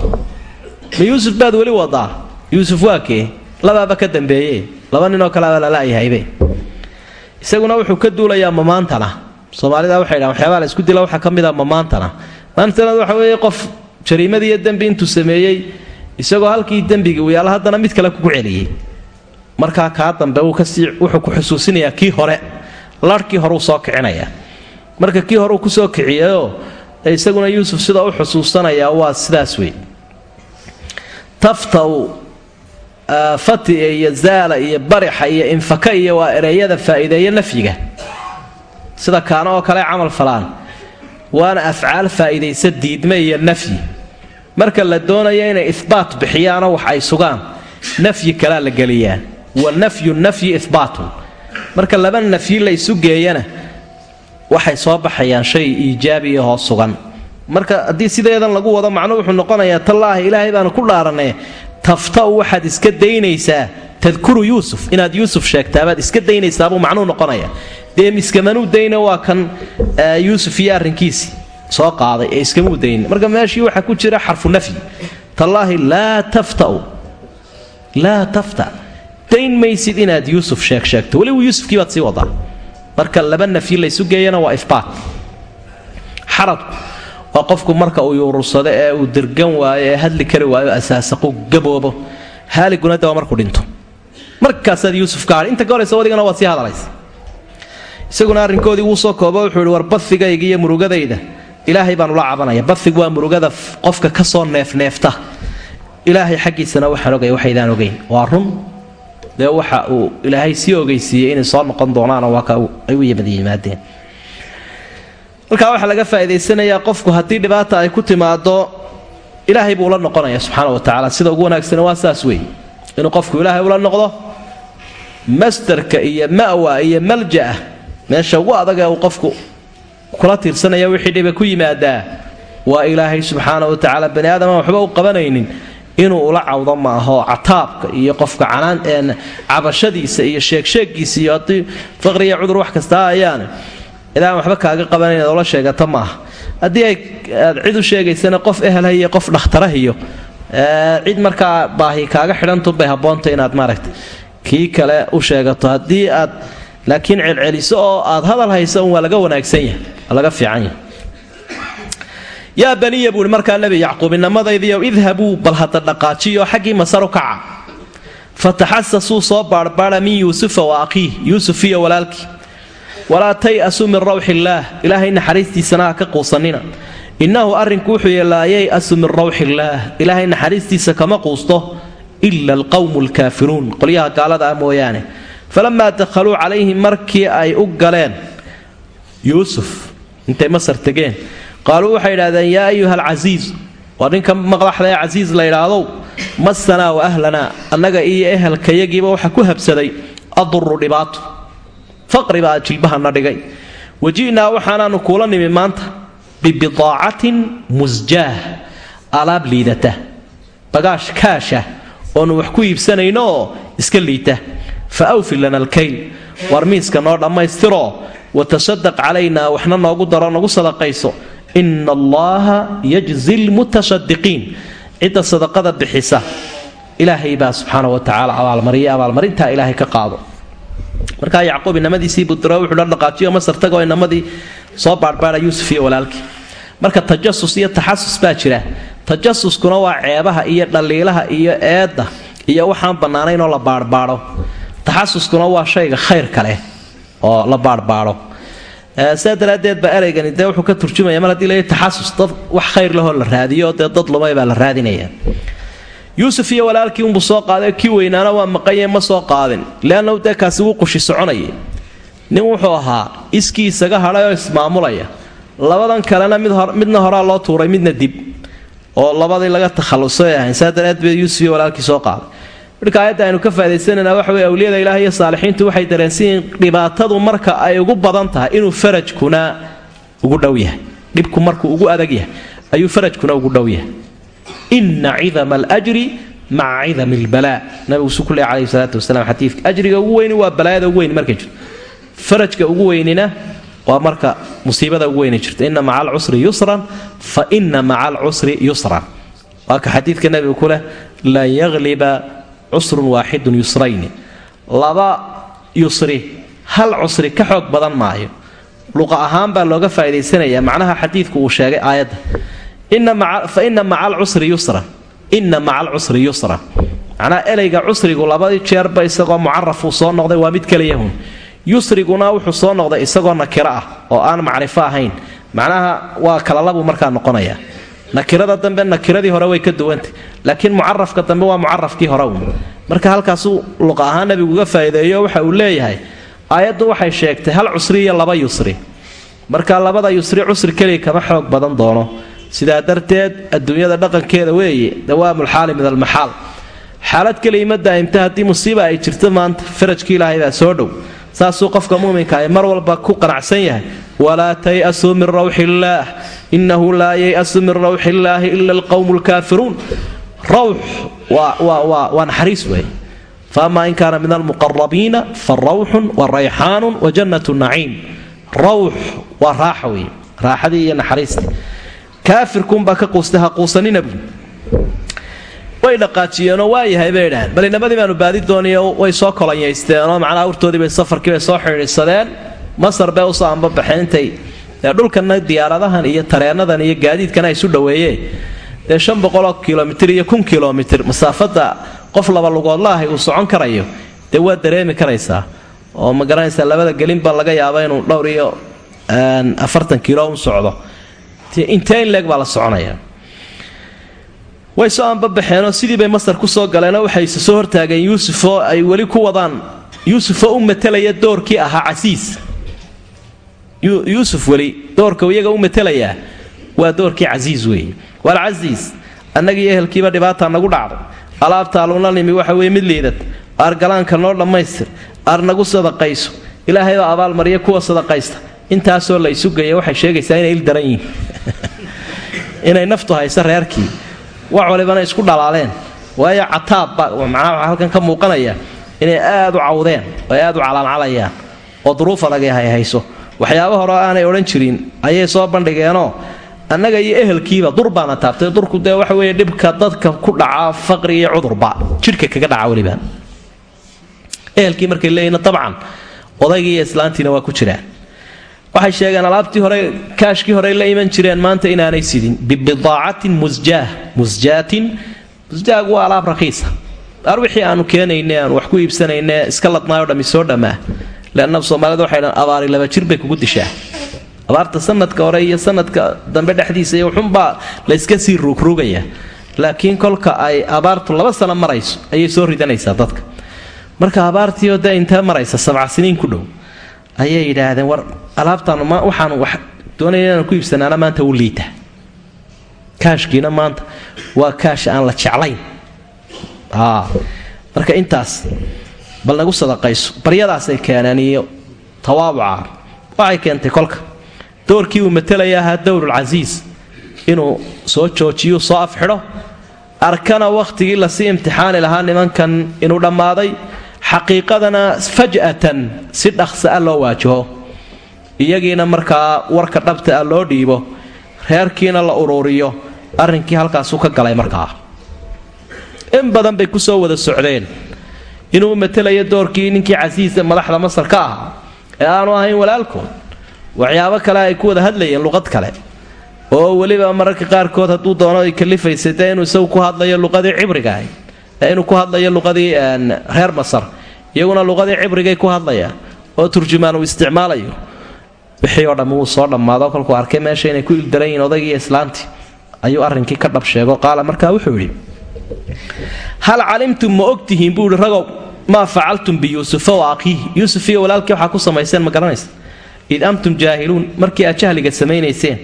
Ma yuusuf baad weli wadaa yuusuf waa kee labaaba ka dambeeye laba ninoo kaleaba lala'yahaybe isaguna wuxuu ka duulayaa mamaantana soomaalida waxay dhahan waxyaabaa la isku dila waxaa ka mid a mamaantana maantana waxa weeye qof jariimadiiyo dembi intuu sameeyey isagoo halkii dembigii uu yaalla haddana mid kale kugu celiyey. Markaa kaa dambe wuu ka sii wuxuu ku xusuusinayaa kii hore larhkii horeu soo kicinayaa marka kii hore uu ku soo kiciyayoo isaguna yuusuf sida u xusuusanayaa waa sidaas wey taftau fati iyo zaala iyo barixa iyo infaka iyo waa ereyada faa'iideeya nafyiga sida kaana oo kale camal falaan. Waana afcaal faa'iidaysa diidme iyo nafyi. Marka la doonayo inay ihbaat bixiyaanoo wax ay sugaan nafyi kalaa la geliyaa wa nafyi ihbaatun. Marka laba nafyi la geeyana waxay soo baxayaan shay iijaabiyahoo sugan. Marka haddii sideedan lagu wado macnuu wuxuu noqonayaa tallaahi ilaahay baanu ku dhaaranay tafta'u waxaad iska daynaysaa tadkuru yuusuf inaad yuusuf sheegtaabaad iska daynaysaabuu macnuu noqonaya. Dee iskamanuu dayna waa kan yuusuf iyo arrinkiisii soo qaaday ee iskamuu dayn marka meeshii waxaa ku jira xarfu nafyi. Tallaahi laa taftau laa tafta. Dayn maysid inaad yuusuf sheeg sheegto. Weliba yuusufkii baad sii wadaa. Marka laba nafyi laysu geeyana waa ifbaat xaradku waa qofku marka uu yuurursado ee uu dirgan waayo ee hadli kari waayo asaasaqu gaboobo. Haaliguna de waa markuu dhinto. Markaasaad yuusuf ka hadhi inta ka horaysa wadigana waad sii hadalaysa isaguna arrinkoodii wuu soo koobo wuxuu ihi war bafigayga iyo murugadayda. Ilaahay baan ula cabanaya. Bafigu waa murugada qofka ka soo neefneefta ilaahay xaggiisana waxaan ogay waxaydaan ogeyn. Waa run. Dee waxa uu ilaahay sii ogeysiiyey inay soo noqon doonaanoo waa ka ay u yimid yimaadeen halkaa waxaa laga faa'idaysanayaa qofku haddii dhibaata ay ku timaado ilaahay buu ula noqonaya subxaana wa tacaala. Sida ugu wanaagsana waa saas weeye. Inuu qofku ilaahay ula noqdo masdarka iyo ma'wa iyo malja'a meesha ugu adag ee uu qofku kula tiirsanaya wixii dhiba ku yimaadaa waa ilaahay subxaana wa tacaala. Bani aadama waxba u qabanaynin inuu ula cawdo ma cataabka iyo qofka canaan cabashadiisa iyo sheegsheegiisa iyo haddii faqriya cudur wax kastaa ayaane idaan waxba kaaga qabanayn ula sheegata maaha haddii aad cid u sheegaysana qof ehelha iyo qof dhakhtaraha cid markaa baahi kaaga xidhantunbay habboonta inaad maaragta kii kale u sheegato. Haddii aad laakiin celceliso oo aad hadal haysa un waa laga wanaagsan yahay waa laga fiican yahay. Yaa baniya buuhi markaa nebi yacquub inamadaydiiyow idhabuu bal hada dhaqaajiyo xaggii masaru kaca. Fataxasasuu soo baarbaara min yuusufa wa akhiih yuusuf iyo walaalkii walaa tay-asuu min rawxi illaah. Ilaahay naxariistiisana ha ka quusanina. Innahu arrinku wuxuu yeelaa yay-asu min rawxi illaah. Ilaahay naxariistiisa kama quusto ila alqawmu alkaafiruun qolyaha gaalada ah mooyaane. Falamaa dakhaluu calayhi markii ay u galeen yuusuf intay masar tegeen qaaluu waxay idhahdeen yaa ayuha alcasiiz waa ninka maqdaxda ee casiis la yidhaahdow masanaa wa ahlanaa annaga iyo ehelkayagiiba waxa ku habsaday aduru dhibaato faqri baa jilbahana dhigay. Waji'naa waxaanaanu kuula nimi maanta bibidaacatin musjaah alaab liidata bagaash kaasha oonu wax ku iibsanayno iska liita. Fa awfi lana alkayl war miiska noo dhammaystiroo watasadaq calaynaa waxna noogu daro nagu sadaqayso. Ina allaha yajzi lmutasadiqiin cidda sadaqada bixisa ilaahay baa subxaana wa tacaala abaalmariya abaalmarintaa ilaahay ka qaado markaa yacquub inamadiisii budiro wuxuu la dhaqaajiyo masar tagoo inamadii soo baarbaara yuusuf iyo walaalkii. Marka tajasus iyo taxasus baa jira. Tajasuskuna waa ceebaha iyo dhaliilaha iyo eedda iyo waxaan bannaanayn oo la baarbaadho taxasuskuna waa shayga khayrka leh oo la baarbaadho sidaa daraaddeed ereygani dee wuxuu ka turjumaya mar haddii la taxasus dad wax khayr lahoo la raadiyo dee dad lumay baa la raadinaya yuusuf iyo walaalkii unbuu soo qaaday kii weynaana waa maqanye ma soo qaadin. Leannahu dee wuu qushi soconayay. Nin wuxuu ahaa iskii isaga hadhay oo ismaamulaya. Labadan kalena midna horaa loo tuuray midna dib. Oo labadii laga takhallusay ahayn. Saa daraaddeed bee yuusuf iyo walaalkii soo qaaday. Marka aayadda aynu ka faa'idaysanayna waxa weye awliyada ilaah iyo saalixiintu waxay dareensiyiin dhibaatadu marka ay ugu badan tahay inuu farajkuna ugu dhow yahay. Dhibku markuu ugu adag yahay ayuu farajkuna ugu dhow yahay ina cidama aljri maca cidami lbalaa nabigu su kuleh calayhi salaatu wasalaam xadiidka ajriga ugu weyni waa balaayada ugu weyni markay jirto. Farajka ugu weynina waa marka musiibada ugu weyni jirto. Ina maca alcusri yusran fa ina maca alcusri yusran. Waa ka xadiidka nabigu kuleh lan yagliba cusrun waaxidun yusrayni. Laba yusri hal cusri ka xoog badan maayo. Luqa ahaan baa looga faa'idaysanayaa macnaha xadiidku uu sheegay aayadda fa ina maca alcusri yusran ina maca alcusri yusran macnaha ereyga cusrigu labadii jeerba isagoo mucaraf uu soo noqday waa mid keliyahun yusriguna wuxuu soo noqday isagoo nakiro ah oo aan macrifo ahayn. Macnaha waa kalalabu markaa noqonaya. Nakirada dambe nakiradii hore way ka duwantay. Laakiin mucarafka dambe waa mucarafkii hore uun marka halkaasuu luqa ahaan nabigu uga faa'iideeyo waxa uu leeyahay aayaddu waxay sheegtay hal cusri iyo laba yusri. Marka labada yusri cusri keliya kama xoog badan doono sidaa darteed adduunyada dhaqankeeda weeye dawaamulxaali min almaxaal. Xaalad keliya ma daa'imta haddii musiiba ay jirto maanta farajkii ilaahay baa soo dhow. Saasuu qofka muminka ay mar walba ku qanacsan yahay. Walaa tay-asuu min rawxi illaah. Innahu laa yay-asu min rawxi illaahi ila alqowmu lkaafiruun rawx waa naxariis wey faama in kaana min almuqarabiina fa rawxun wa rayxaanun wa jannatu naciim. Rawx waa raaxa wey raaxadii iyo naxariistii kaafirkuunbaa ka quustay ha quusanina buu way dhaqaajiyeenoo waayahay bay idhaaheen bal inamadii baanu baadi dooniyo way soo kolanyaysteenoo macnaha awrtoodiibay safarkiibay soo xidhiidhsadeen. Masar bay u soo ambabaxeen intay dee dhulkana diyaaradahan iyo tareenadan iyo gaadiidkana isu dhoweeyeen. Dee shan boqoloo kilomitir iyo kun kilomitir masaafada qof laba lugoodla uu socon karayo dee waa dareemi karaysaa. Oo ma garanaysaa labada gelinba laga yaaba inuu dhowr iyo afartan kilo u socdo intee in leeg baa la soconaya? Way soo anbabaxeenoo sidii bay masar ku soo galeenoo waxayse soo hortaageen yuusuf oo ay weli ku wadaan. Yuusuf oo u matelaya doorkii ahaa casiis. Yuusuf weli doorka iyaga u matelayaa waa doorkii casiis weeye waalcasiis annagii ehelkiiba dhibaataa nagu dhacday alaabtaaluna nimi waxa weye mid liidad aargalaanka noo dhammaystir aar nagu sadaqayso. Ilaahaybaa abaalmariya kuwa sadaqaysta. Intaasoo la isugaya waxay sheegaysaa inay il daran yihiin inay naftu hayso reerkii. Wax walibana isku dhalaaleen. Waayo cataabba macnaha waxaa halkan ka muuqanaya inay aad u cawdeen oo ay aad u calaalcalayaan oo duruuf adag ay hayso. Waxyaaba hore aanay odhan jirin ayay soo bandhigeenoo annaga iyo ehelkiiba dur baana taabtay. Durku dee waxa weeye dhibka dadka ku dhaca faqri iyo cudurba jidhka kaga dhaca weliba. Ehelkii markay leeyihiin dabcan odaygii iyo islaantiina waa ku jiraan waxay sheegeen alaabtii hore kaashkii hore la iman jireen maanta inaanay sidin. Bibidaacatin musjaah musjaatin musjaagu waa alaab rakiisa ar wixii aanu keenayne aanu wax ku iibsanayne iska ladnaayo dhami soo dhammaa leanna soomaalida waxay dhan abaari laba jir bay kugu dishaa. Abaarta sanadka hore iyo sanadka dambe dhexdiisa iyo wuxuunbaa layska sii ruugrugaya laakiin kolka ay abaartu laba sano marayso ayay soo ridanaysaa dadka. Marka abaartiioo dee intee maraysa sabca siniin ku dhow ayay yidhaahdeen war alaabtaan waxaanu wax doonaya inaanu ku iibsanaana maanta u liita. Kaashkiina maanta waa kaash aan la jeclayn. Marka intaas bal nagu sadaqayso. Baryadaasay keeneen iyo tawaabuca waxay keentay kolka. Doorkii uu matalaya ahaa dowrulcasiis inuu soo joojiyu soo afxidho arkana wakhtigii la sii imtixaani lahaa nimankan inuu dhammaaday xaqiiqadana faj'atan si dhaqsa a loo waajaho iyagiina markaa warka dhabta a loo dhiibo reerkiina la uruuriyo arrinkii halkaasuu ka galay markaa. In badan bay ku soo wada socdeen. Inuu matelayo doorkii ninkii casiisa madaxda masar ka ahaa ee aanu ahayn walaalkood. Waxyaabo kale ay ku wada hadlayeen luqad kale. Oo weliba mararka qaarkood hadduu doono ay kalifaysay dee inuu isagu ku hadlayo luqadii cibriga ahayd ee inuu ku hadlayo luqadii reer masar iyaguna luqadii cibrigay ku hadlayaan oo turjumaan uu isticmaalayo. Wixii oo dhammi wuu soo dhammaado kolkuu arkay meesha inay ku ildaran yihiin odaygii islaantii. Ayuu arrinkii ka dhab sheego qaala markaa wuxuu yidhi hal calimtum ma ogtihiin? Buu yihi ragow maa facaltum biyuusufa wa akhiihi? Yuusuf iyo walaalkii waxaa ku samayseen ma garanaysa. Id antum jaahiluun markii aad jahliga samaynayseen.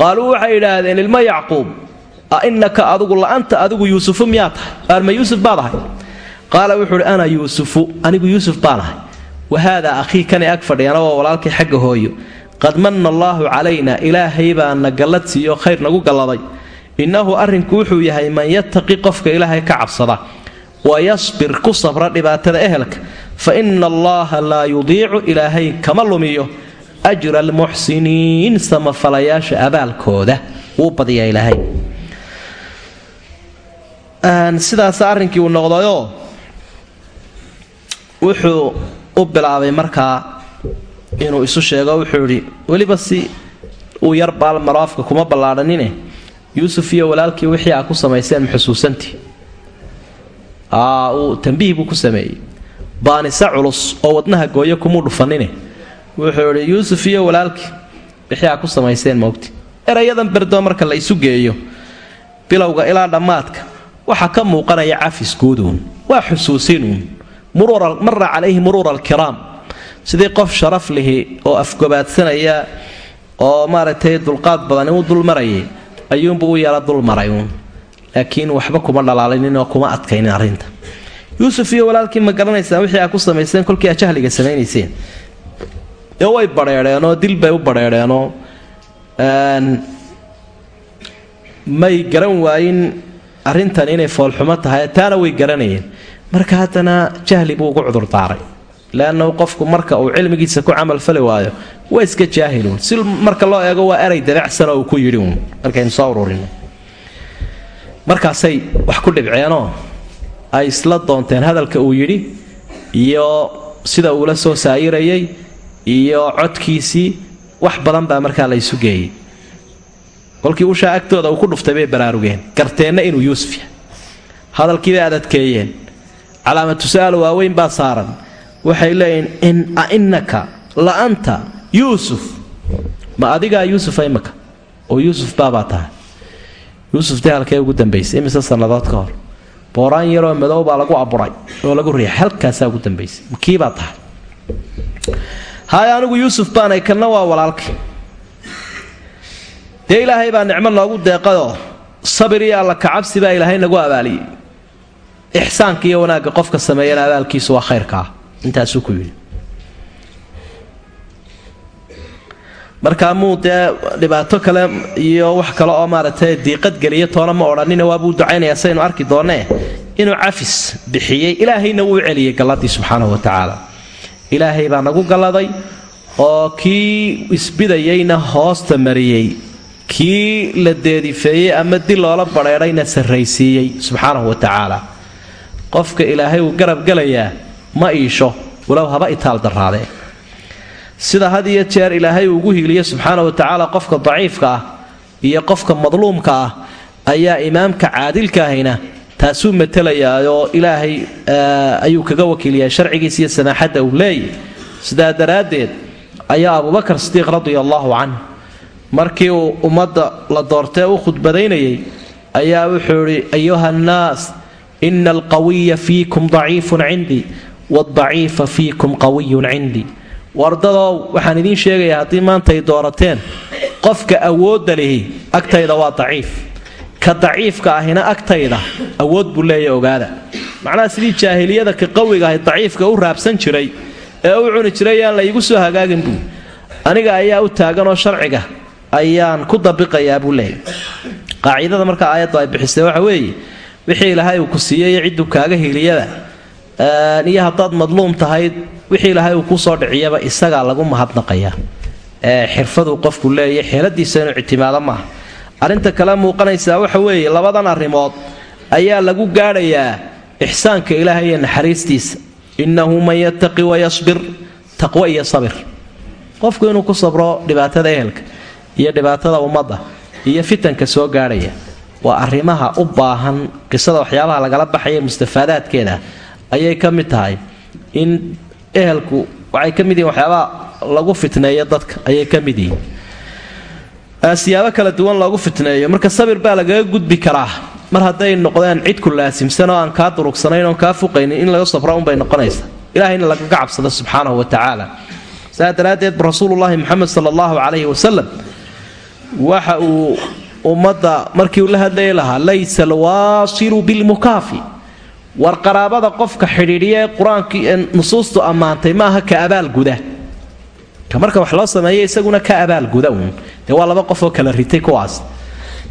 Qaaluu waxay idhaahdeen ilma yacquub a innaka adugu la'anta adigu yuusufu miyaa tahay? Aarma yuusuf baad ahay qaala wuxuu ihi ana yuusufu anigu yuusuf baan ahay. Wa haadaa akhii kanay ag fadhiyana waa walaalkii xagga hooyo. Qad manna allaahu calayna ilaahay baa na gallad siiyo khayr nagu galladay. Innahu arrinku wuxuu yahay man yattaqi qofka ilaahay ka cabsada. Wa yasbir ku sabra dhibaatada ehelka. Fa ina allaha laa yudiicu ilaahay kama lumiyo. Ajra almuxsiniin samafalayaasha abaalkooda. Wuu badiyaa ilaahay. Sidaas arrinkii uu noqdayoo wuxuu u bilaabay markaa inuu isu sheego wuxuu idhi weliba si uu yar baalmaro afka kuma ballaadhanine. Yuusuf iyo walaalkii wixii aa ku samayseen maxusuusantii uu tambiih buu ku sameeyey. Baanise culus oo wadnaha gooyo kumuu dhufanine. Wuxuu idhi yuusuf iyo walaalkii wixii aa ku samayseen moogti erayadan berdoo marka la isu geeyo bilowga ilaa dhammaadka waxaa ka muuqanaya cafisguuduun waa xusuusinuun mara calayhi muruura alkiraam sidii qof sharaf lihi oo afgobaadsanaya oo maaragtay dulqaad badan uu dulmarayay ayuunbuu u yara dulmaray uun. Laakiin waxba kuma dhalaalinin oo kuma adkaynin arrinta. Yuusuf iyo walaalkii ma garanaysaan wixii aa ku samayseen kolkii aa jahliga samaynayseen. Dee way badheedheenoo dil bay u badheedheenoo may garan waayin arrintan inay foolxumo tahay taana way garanayeen marka haddana jahli buu ugu cudurdaaray leannahu qofku marka uu cilmigiisa ku camalfali waayo waa iska jaahiluun si marka loo eego waa eray dabacsan oo uu ku yidhi markaynu soo ururino. Markaasay wax ku dhibceenoo ay isla doonteen hadalka uu yidhi iyo sida uula soo saayirayay iyo codkiisii wax badan baa markaa la ysu geeyey. Kolkii ushaa agtooda uu ku dhuftay bay baraarugeen. Garteenna inuu yuusuf yahay. Hadalkiibay adadkeeyeen calaamatu sa'al waaweyn baa saaran. Waxay leeyihiin ainnaka la anta yuusuf. Ma adigaa yuusufa imaka oo yuusuf baabaa tahay. Yuusuf dee halkee ugu dambaysay imise sannadood ka hor. Booraan yaroo madow baa lagu aburay oo lagu riixay halkaasaa ugu dambaysay. Kiibaa tahay. Haaya anigu yuusuf baanay kanna waa walaalkay. Dee ilaahay baa nicmo noogu deeqayoo sabir iyo alla kacabsi baa ilaahay nagu abaaliyey ixsaanka iyo wanaagga qofka sameeyana abaalkiisu waa khayrkaa intaasuu ku yidhi. Markaa muu dee dhibaato kale iyo wax kale oo maaragtay diiqad geliya toona ma odhanina waabuu ducaynayaa saynu arki doonnee inuu cafis bixiyey ilaahayna wuu celiyey galladii subxaanahu wa tacaala. Ilaahay baa nagu galladay oo kii isbidayeyna hoosta mariyey kii la deedifeeyey ama dil loola badheedhayna sarraysiiyey subxaanahu wa tacaala qofka ilaahay uu garab gelayaa ma iisho. Walow haba itaal daraadee sida had iyo jeer ilaahay uu ugu hiiliyo subxaana wa tacaala qofka daciifka ah iyo qofka madluumka ah ayaa imaamka caadilka ahayna taasuu matelayaa oo ilaahay ayuu kaga wakiiliyaa sharcigiisa iyo samaaxadda uu leeyahy sidaa daraaddeed ayaa abubakar sidiiq radia allaahu canh markii uu ummadda la doortee u khudbadaynayay ayaa wuxuu idhi ayuha annaas ina alqawiya fiikum daciifun cindii wadaciifa fiikum qawiyun cindii wardadow waxaan idiin sheegayaa haddii maanta ay doorateen qofka awoodda lihi agtayda waa daciif ka daciifka ahina agtayda awood buu leeya ogaada macnaha sidii jaahiliyada ka qawiga ahay daciifka u raabsan jiray ee u cuni jiray yaan soo hagaagin buu aniga ayaa u taaganoo sharciga ayaan ku dabiqayaa buu leeyahy qaacidada marka aayaddu ay bixisay waxa weeye wixii ilaahay uu ku siiyey cidduu kaaga hiliyada. Iyo haddaad madluum tahay wixii ilaahay uu ku soo dhiciyaba isagaa lagu mahadnaqayaa ee xirfaduu qofku leeya xeeladiisa ictimaado maaha. Arrinta kale muuqanaysaa waxa weeye labadan arrimood ayaa lagu gaadhayaa ixsaanka ilaahay iyo naxariistiisa. Innahu man yattaqi wayasbir taqwo iyo sabir. Qofku inuu ku sabro dhibaatada ehelka iyo dhibaatada ummadda iyo fitanka soo gaadhaya waa arrimaha u baahan qisada waxyaabaha lagala baxaya mustafaadaadkeeda ayay ka mid tahay. In ehelku waxay ka mid yihiin waxyaabaha lagu fitneeyo dadka. Ayay ka mid yihiin. Siyaabo kala duwan loogu fitneeyo. Marka sabir baa lagaga gudbi karaa. Mar hadday noqdeen cid ku laasimsan oo aan kaa durugsanayn oon kaa fuqaynin in laga sabro unbay noqonaysa ilahayna lagaga cabsado subxaanahu wa tacaala. Saa daraaddeed rasuulullaahi moxamed sala allahu calayhi wasalam waxa uu ummadda markii uu la hadlayay lahaa laysa alwaasilu bilmukaafi. War qaraabada qofka xidhiidhiya ee qur'aankii nusuustu ammaantay maaha ka abaalguda ka marka wax loo sameeya isaguna ka abaalguda uun. Dee waa laba qofoo kala ritay kuwaas.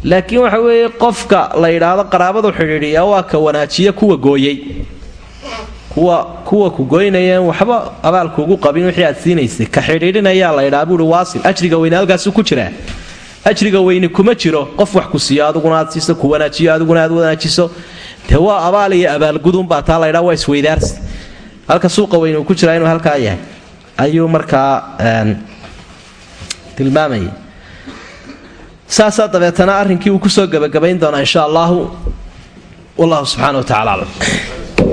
Laakiin waxa weeye qofka la yidhaahdo qaraabadu xidhiidhiya waa ka wanaajiya kuwa gooyey. Kuwa kuwa ku goynayeen waxba abaalkuugu qabin wixii aad siinaysay. Ka xidhiidhinayaa la ydhaa buui waasil ajriga weyne halkaasu ku jiraa ajriga weyni kuma jiro. Qof wax ku siiyo adiguna aad siiso ku wanaajiyo adiguna aad wanaajiso. Dee waa abaal iyo abaalgudunbaa taa laydhaa waa isweydaarsi. Halka suuqa weyni uu ku jiraa inuu halkaa yahay. Ayuu markaa tilmaamayay saasaa dabeetana arrinkii uu ku soo gebagabayn doonaa insha allahu wallahu subxana wa tacala aclam